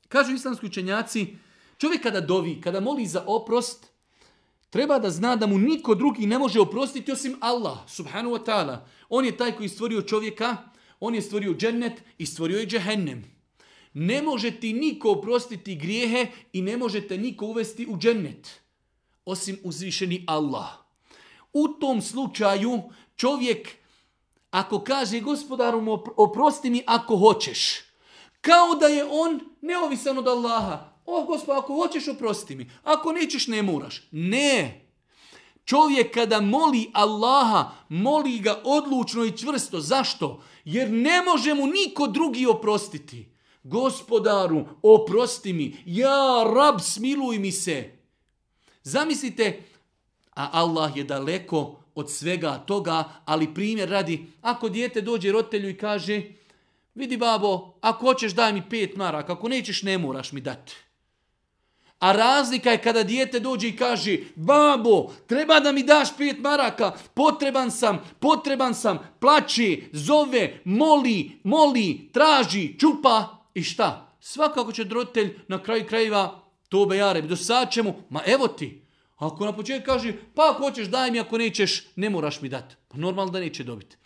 Speaker 1: Kažu islamski učenjaci, čovjek kada dovi, kada moli za oprost, treba da zna da mu niko drugi ne može oprostiti osim Allah, subhanu wa ta'ala. On je taj koji stvorio čovjeka, on je stvorio džennet i stvorio je džehennem. Ne može ti niko oprostiti grijehe i ne možete niko uvesti u džennet. Osim uzvišeni Allah. U tom slučaju čovjek ako kaže gospodaru oprosti mi ako hoćeš. Kao da je on neovisan od Allaha. O gospod, ako hoćeš oprosti mi. Ako nećeš ne moraš. Ne. Čovjek kada moli Allaha, moli ga odlučno i čvrsto. Zašto? Jer ne može mu niko drugi oprostiti. Gospodaru, oprosti mi. Ja, rab, smiluj mi se. Zamislite, a Allah je daleko od svega toga, ali primjer radi, ako dijete dođe roditelju i kaže, vidi babo, ako hoćeš daj mi pet maraka, ako nećeš ne moraš mi dati. A razlika je kada dijete dođe i kaže, babo, treba da mi daš pet maraka, potreban sam, potreban sam, plaći, zove, moli, moli, traži, čupa, i šta? Svakako će roditelj na kraju krajeva to bejare. Do sad će mu, ma evo ti. Ako na početku kaže, pa ako hoćeš daj mi, ako nećeš, ne moraš mi dati. Pa normalno da neće dobiti.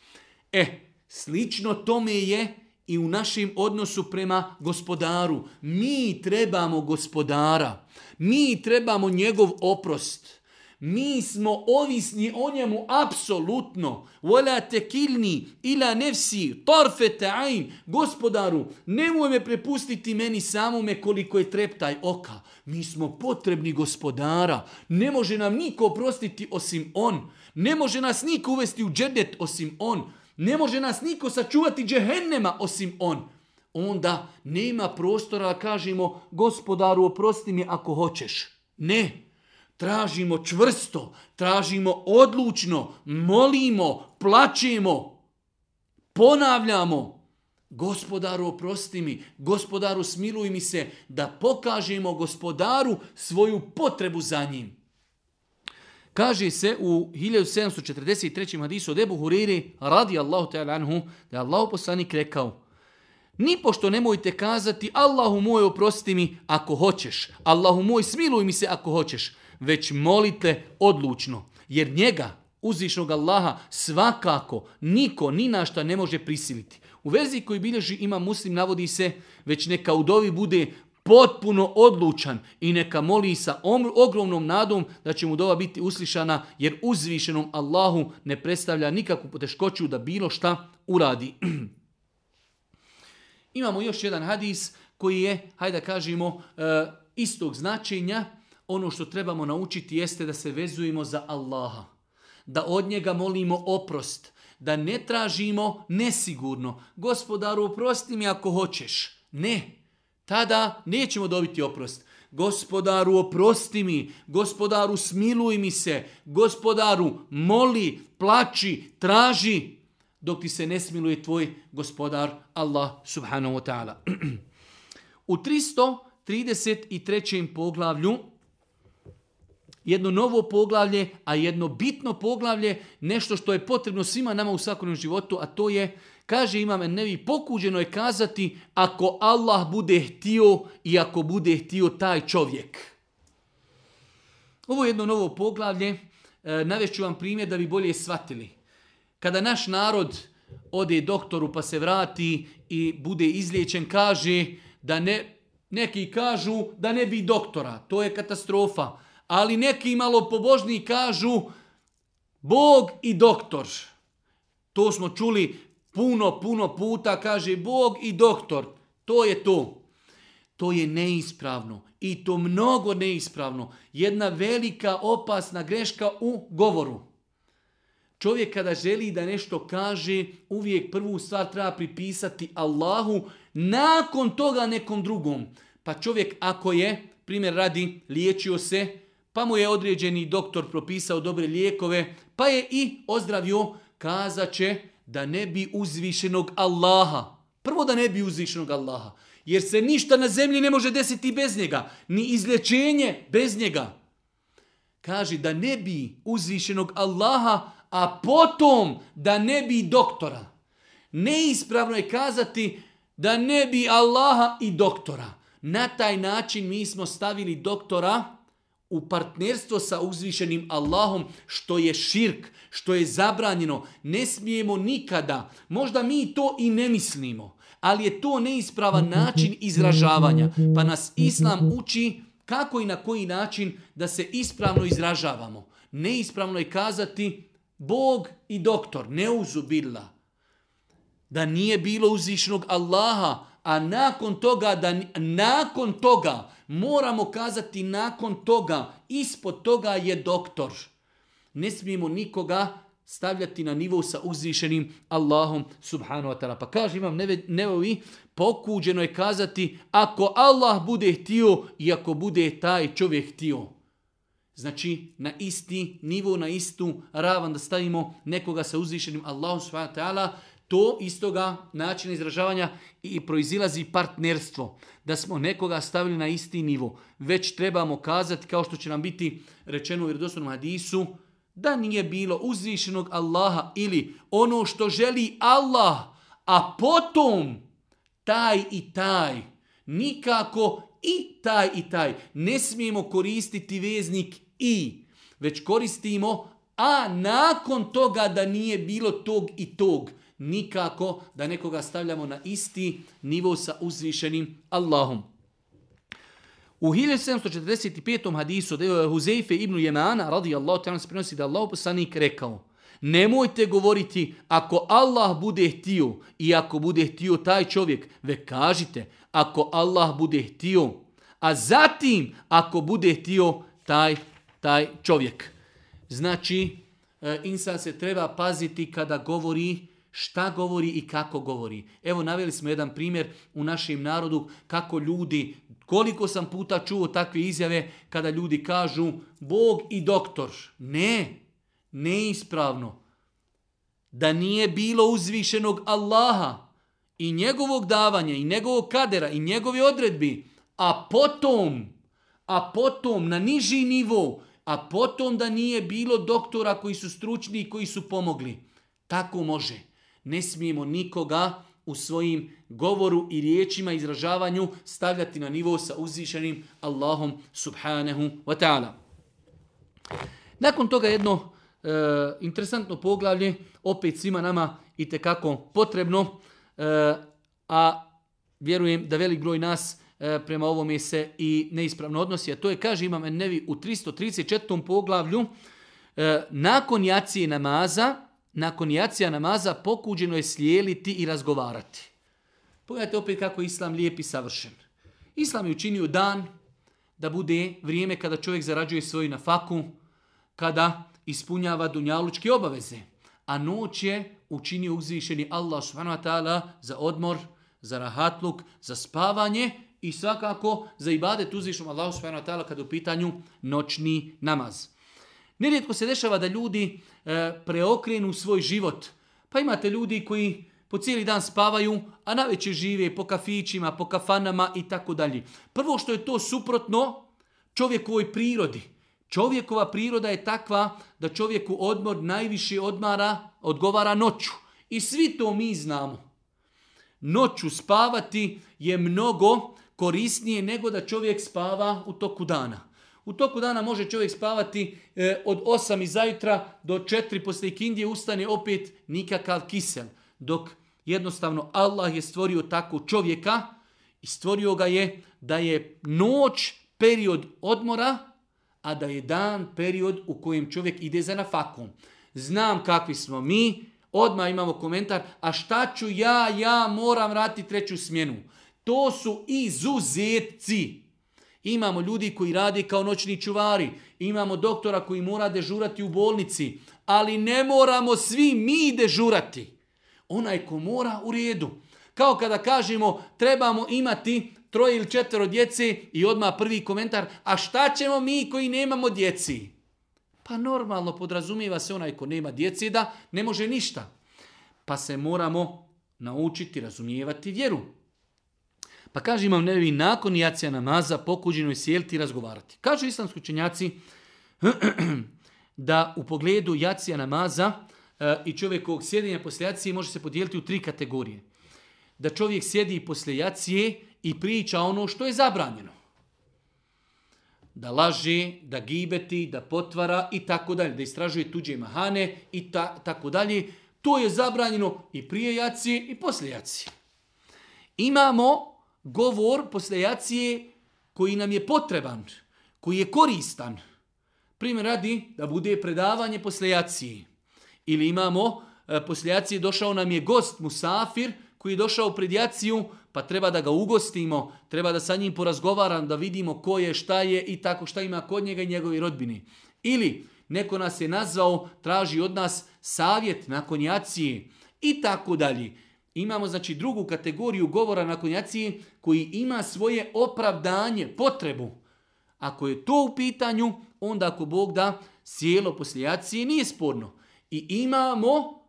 Speaker 1: E, slično tome je i u našem odnosu prema gospodaru. Mi trebamo gospodara. Mi trebamo njegov oprost. Mi smo ovisni o njemu apsolutno. Vola tekilni ila nefsi torfete ain. Gospodaru, nemoj me prepustiti meni samome koliko je treptaj oka. Mi smo potrebni gospodara. Ne može nam niko oprostiti osim on. Ne može nas niko uvesti u džedet osim on. Ne može nas niko sačuvati džehennema osim on. Onda nema prostora da kažemo gospodaru oprosti mi ako hoćeš. Ne. Tražimo čvrsto, tražimo odlučno, molimo, plaćemo, ponavljamo. Gospodaru oprosti mi, gospodaru smiluj mi se, da pokažemo gospodaru svoju potrebu za njim. Kaže se u 1743. hadisu od Ebu Huriri, radi Allahu ta'ala anhu, da je Allah poslanik rekao, Ni pošto nemojte kazati Allahu moj oprosti mi ako hoćeš, Allahu moj smiluj mi se ako hoćeš, već molite odlučno. Jer njega, uzvišnog Allaha, svakako niko ni na šta ne može prisiliti. U verziji koji bilježi ima muslim navodi se, već neka u bude potpuno odlučan i neka moli sa ogromnom nadom da će mu dova biti uslišana jer uzvišenom Allahu ne predstavlja nikakvu poteškoću da bilo šta uradi. Imamo još jedan hadis koji je, hajde da kažemo, e, istog značenja, ono što trebamo naučiti jeste da se vezujemo za Allaha. Da od njega molimo oprost. Da ne tražimo nesigurno. Gospodaru, oprosti mi ako hoćeš. Ne. Tada nećemo dobiti oprost. Gospodaru, oprosti mi. Gospodaru, smiluj mi se. Gospodaru, moli, plači, traži. Dok ti se ne smiluje tvoj gospodar Allah subhanahu wa ta'ala. U 333. poglavlju jedno novo poglavlje, a jedno bitno poglavlje, nešto što je potrebno svima nama u svakodnevnom životu, a to je, kaže imam nevi, pokuđeno je kazati ako Allah bude htio i ako bude htio taj čovjek. Ovo je jedno novo poglavlje, e, navešću vam primjer da bi bolje shvatili. Kada naš narod ode doktoru pa se vrati i bude izliječen, kaže da ne, neki kažu da ne bi doktora, to je katastrofa. Ali neki malo pobožniji kažu Bog i doktor. To smo čuli puno, puno puta, kaže Bog i doktor. To je to. To je neispravno i to mnogo neispravno. Jedna velika opasna greška u govoru. Čovjek kada želi da nešto kaže, uvijek prvu stvar treba pripisati Allahu, nakon toga nekom drugom. Pa čovjek ako je, primjer radi, liječio se, pa mu je određeni doktor propisao dobre lijekove, pa je i ozdravio, kazat će da ne bi uzvišenog Allaha. Prvo da ne bi uzvišenog Allaha. Jer se ništa na zemlji ne može desiti bez njega. Ni izlječenje bez njega. Kaže da ne bi uzvišenog Allaha, a potom da ne bi doktora. Neispravno je kazati da ne bi Allaha i doktora. Na taj način mi smo stavili doktora u partnerstvo sa uzvišenim Allahom, što je širk, što je zabranjeno. Ne smijemo nikada, možda mi to i ne mislimo, ali je to neispravan način izražavanja. Pa nas Islam uči kako i na koji način da se ispravno izražavamo. Neispravno je kazati Bog i doktor, ne uzubila. Da nije bilo uzvišnog Allaha, a nakon toga, da, nakon toga, moramo kazati nakon toga, ispod toga je doktor. Ne smijemo nikoga stavljati na nivou sa uzvišenim Allahom subhanahu wa ta'ala. Pa kaže imam nevovi, pokuđeno je kazati ako Allah bude htio i ako bude taj čovjek htio. Znači, na isti nivo, na istu ravan da stavimo nekoga sa uzvišenim Allahom subhanahu to istoga načina izražavanja i proizilazi partnerstvo. Da smo nekoga stavili na isti nivo. Već trebamo kazati, kao što će nam biti rečeno u vjerodostojnom hadisu, da nije bilo uzvišenog Allaha ili ono što želi Allah, a potom taj i taj. Nikako i taj i taj. Ne smijemo koristiti veznik i, već koristimo a nakon toga da nije bilo tog i tog nikako da nekoga stavljamo na isti nivo sa uzvišenim Allahom. U 1745. hadisu da je Huzeife ibn Jemana radijallahu ta'ala se prenosi da Allah poslanik rekao Nemojte govoriti ako Allah bude htio i ako bude htio taj čovjek, ve kažite ako Allah bude htio, a zatim ako bude htio taj, taj čovjek. Znači, e, insan se treba paziti kada govori šta govori i kako govori. Evo naveli smo jedan primjer u našem narodu kako ljudi, koliko sam puta čuo takve izjave kada ljudi kažu Bog i doktor. Ne, neispravno. Da nije bilo uzvišenog Allaha i njegovog davanja i njegovog kadera i njegove odredbi, a potom, a potom na niži nivo, a potom da nije bilo doktora koji su stručni i koji su pomogli. Tako može ne smijemo nikoga u svojim govoru i riječima izražavanju stavljati na nivo sa uzvišenim Allahom subhanahu wa ta'ala. Nakon toga jedno e, interesantno poglavlje, opet svima nama i tekako potrebno, e, a vjerujem da velik broj nas e, prema ovome se i neispravno odnosi, a to je, kaže Imam Nevi u 334. poglavlju, nakon jacije namaza, nakon jacija namaza pokuđeno je slijeliti i razgovarati. Pogledajte opet kako je Islam lijep i savršen. Islam je učinio dan da bude vrijeme kada čovjek zarađuje svoju nafaku, kada ispunjava dunjalučke obaveze. A noć je učinio uzvišeni Allah subhanahu za odmor, za rahatluk, za spavanje i svakako za ibadet uzvišenom Allah subhanahu wa kada u pitanju noćni namaz. Nerijetko se dešava da ljudi preokrenu svoj život. Pa imate ljudi koji po cijeli dan spavaju, a na žive po kafićima, po kafanama i tako dalje. Prvo što je to suprotno čovjekovoj prirodi. Čovjekova priroda je takva da čovjeku odmor najviše odmara, odgovara noću. I svi to mi znamo. Noću spavati je mnogo korisnije nego da čovjek spava u toku dana. U toku dana može čovjek spavati e, od 8 iz zajutra do 4 poslije kindije ustane opet nikakav kisel. Dok jednostavno Allah je stvorio tako čovjeka i stvorio ga je da je noć period odmora, a da je dan period u kojem čovjek ide za nafakom. Znam kakvi smo mi, odmah imamo komentar, a šta ću ja, ja moram raditi treću smjenu. To su izuzetci. Imamo ljudi koji rade kao noćni čuvari, imamo doktora koji mora dežurati u bolnici, ali ne moramo svi mi dežurati. Onaj ko mora u redu. Kao kada kažemo trebamo imati troje ili četvero djece i odmah prvi komentar, a šta ćemo mi koji nemamo djeci? Pa normalno podrazumijeva se onaj ko nema djece da ne može ništa. Pa se moramo naučiti razumijevati vjeru. Pa kaže imam nevi nakon jacija namaza pokuđeno i sjeliti i razgovarati. Kažu islamski učenjaci da u pogledu jacija namaza e, i čovjekovog sjedinja poslije jacije može se podijeliti u tri kategorije. Da čovjek sjedi poslije jacije i priča ono što je zabranjeno. Da laže, da gibeti, da potvara i tako dalje. Da istražuje tuđe mahane i tako dalje. To je zabranjeno i prije jacije i poslije jacije. Imamo govor poslije jacije koji nam je potreban, koji je koristan. Primjer radi da bude predavanje poslije jacije. Ili imamo, e, jacije došao nam je gost, musafir, koji je došao pred jaciju, pa treba da ga ugostimo, treba da sa njim porazgovaram, da vidimo ko je, šta je i tako šta ima kod njega i njegovi rodbini. Ili neko nas je nazvao, traži od nas savjet nakon jacije i tako dalje. Imamo znači drugu kategoriju govora nakon jacije koji ima svoje opravdanje, potrebu. Ako je to u pitanju, onda ako Bog da, sjelo poslije jacije nije sporno. I imamo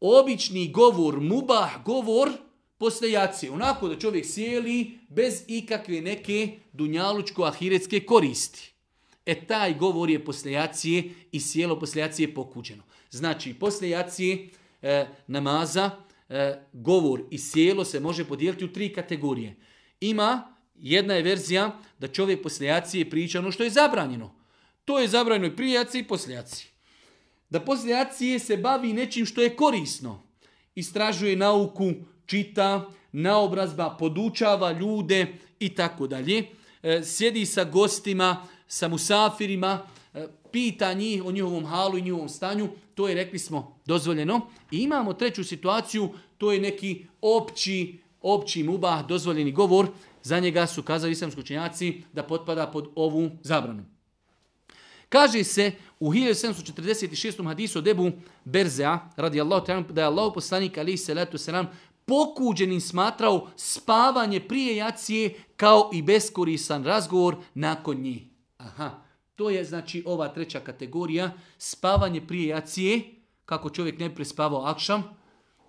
Speaker 1: obični govor, mubah govor, poslije. Onako da čovjek sjeli bez ikakve neke dunjalučko-ahiretske koristi. E taj govor je poslije jacije i sjelo poslije jacije pokuđeno. Znači, poslije jacije e, namaza, govor i sjelo se može podijeliti u tri kategorije. Ima, jedna je verzija da čovjek poslije jacije priča ono što je zabranjeno. To je zabranjeno i prije i poslije. Da poslije jacije se bavi nečim što je korisno. Istražuje nauku, čita, naobrazba, podučava ljude i tako dalje. E, sjedi sa gostima, sa musafirima, e, pita njih o njihovom halu i njihovom stanju, to je, rekli smo, dozvoljeno. I imamo treću situaciju, to je neki opći, opći mubah, dozvoljeni govor. Za njega su kazali islamski učenjaci da potpada pod ovu zabranu. Kaže se u 1746. hadisu od Ebu Berzea, radi Allah, da je Allah poslanik ali se letu selam pokuđenim smatrao spavanje prije jacije kao i beskorisan razgovor nakon njih. Aha, to je znači ova treća kategorija, spavanje prije jacije, kako čovjek ne prespavao akšam,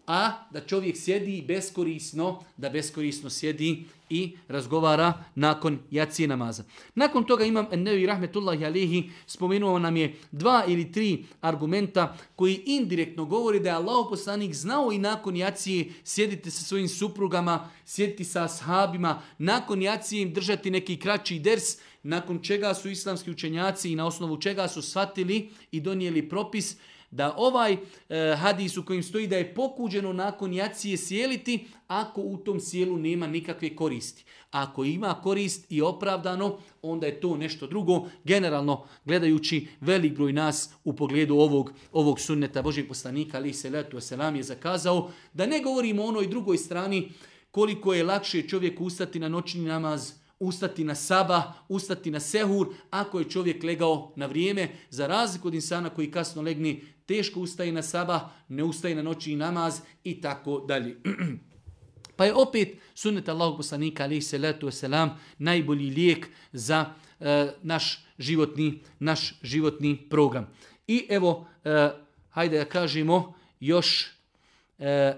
Speaker 1: a da čovjek sjedi beskorisno, da beskorisno sjedi i razgovara nakon jacije namaza. Nakon toga imam Ennevi Rahmetullahi Alihi spomenuo nam je dva ili tri argumenta koji indirektno govori da je Allah poslanik znao i nakon jacije sjediti sa svojim suprugama, sjediti sa ashabima, nakon jacije im držati neki kraći ders, nakon čega su islamski učenjaci i na osnovu čega su shvatili i donijeli propis da ovaj e, hadis u kojim stoji da je pokuđeno nakon jacije sjeliti ako u tom sjelu nema nikakve koristi. Ako ima korist i opravdano, onda je to nešto drugo. Generalno, gledajući velik broj nas u pogledu ovog, ovog sunneta Božeg poslanika, ali se letu selam je zakazao, da ne govorimo o onoj drugoj strani koliko je lakše čovjeku ustati na noćni namaz, ustati na saba, ustati na sehur, ako je čovjek legao na vrijeme, za razliku od insana koji kasno legni, teško ustaje na saba, ne ustaje na noći namaz i tako dalje. Pa je opet sunnet Allahog poslanika alaih salatu wasalam najbolji lijek za e, naš, životni, naš životni program. I evo, e, hajde da kažemo još e,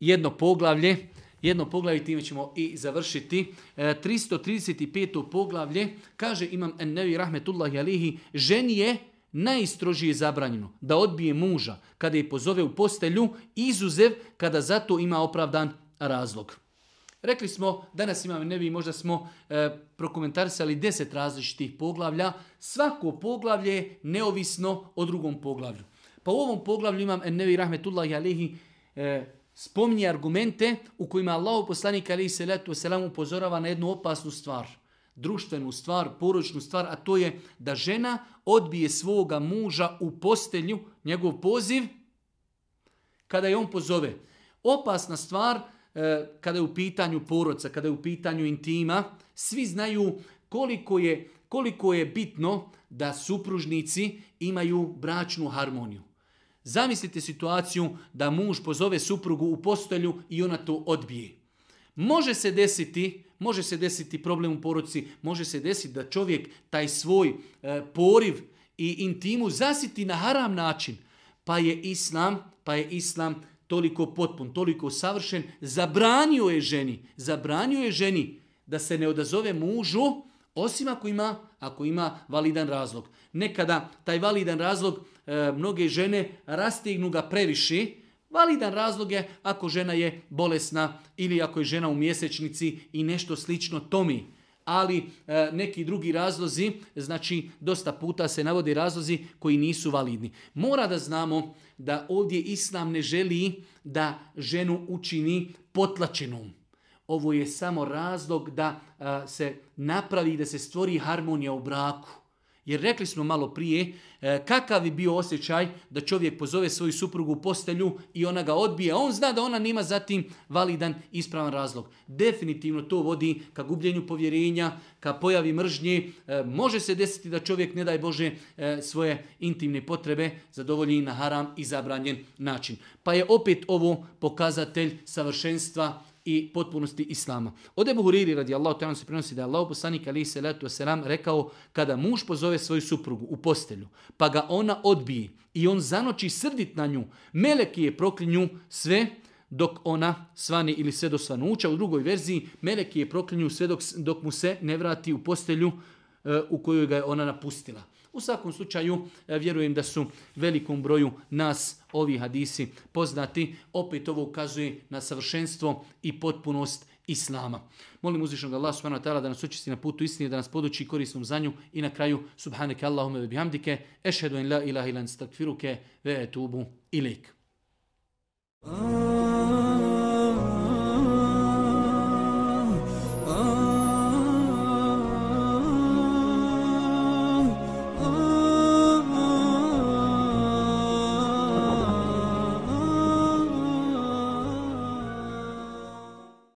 Speaker 1: jedno poglavlje jedno poglavlje, time ćemo i završiti. 335. E, poglavlje, kaže Imam Ennevi Rahmetullahi Alihi, ženi je najstrožije zabranjeno da odbije muža kada je pozove u postelju, izuzev kada zato ima opravdan razlog. Rekli smo, danas imam nevi, možda smo e, prokomentarisali deset različitih poglavlja. Svako poglavlje je neovisno o drugom poglavlju. Pa u ovom poglavlju imam nevi rahmetullahi alihi e, spominje argumente u kojima Allah poslanik alihi salatu wasalam upozorava na jednu opasnu stvar. Društvenu stvar, poročnu stvar, a to je da žena odbije svoga muža u postelju, njegov poziv, kada je on pozove. Opasna stvar E, kada je u pitanju porodca, kada je u pitanju intima, svi znaju koliko je, koliko je bitno da supružnici imaju bračnu harmoniju. Zamislite situaciju da muž pozove suprugu u postelju i ona to odbije. Može se desiti, može se desiti problem u porodci, može se desiti da čovjek taj svoj e, poriv i intimu zasiti na haram način. Pa je islam, pa je islam toliko potpun, toliko savršen, zabranio je ženi, zabranio je ženi da se ne odazove mužu, osim ako ima, ako ima validan razlog. Nekada taj validan razlog, e, mnoge žene rastignu ga previše, Validan razlog je ako žena je bolesna ili ako je žena u mjesečnici i nešto slično tomi ali e, neki drugi razlozi, znači dosta puta se navode razlozi koji nisu validni. Mora da znamo da ovdje Islam ne želi da ženu učini potlačenom. Ovo je samo razlog da e, se napravi, da se stvori harmonija u braku. Jer rekli smo malo prije, e, kakav bi bio osjećaj da čovjek pozove svoju suprugu u postelju i ona ga odbije, on zna da ona nima zatim validan ispravan razlog. Definitivno to vodi ka gubljenju povjerenja, ka pojavi mržnje. E, može se desiti da čovjek, ne daj Bože, e, svoje intimne potrebe zadovolji na haram i zabranjen način. Pa je opet ovo pokazatelj savršenstva i potpunosti Islama. Od Ebu radi Allah, se prenosi da je Allah poslanik ali se letu selam rekao kada muž pozove svoju suprugu u postelju, pa ga ona odbije i on zanoći srdit na nju, meleki je proklinju sve dok ona svani ili sve do svanuća. U drugoj verziji meleki je proklinju sve dok, dok mu se ne vrati u postelju e, u kojoj ga je ona napustila. U svakom slučaju e, vjerujem da su velikom broju nas ovi hadisi poznati. Opet ovo ukazuje na savršenstvo i potpunost Islama. Molim uzvišnog Allah subhanahu wa ta'ala da nas učisti na putu istine, da nas poduči korisnom zanju i na kraju subhaneke Allahume ve bihamdike, ešhedu en la ilaha ilan stakfiruke ve etubu ilik.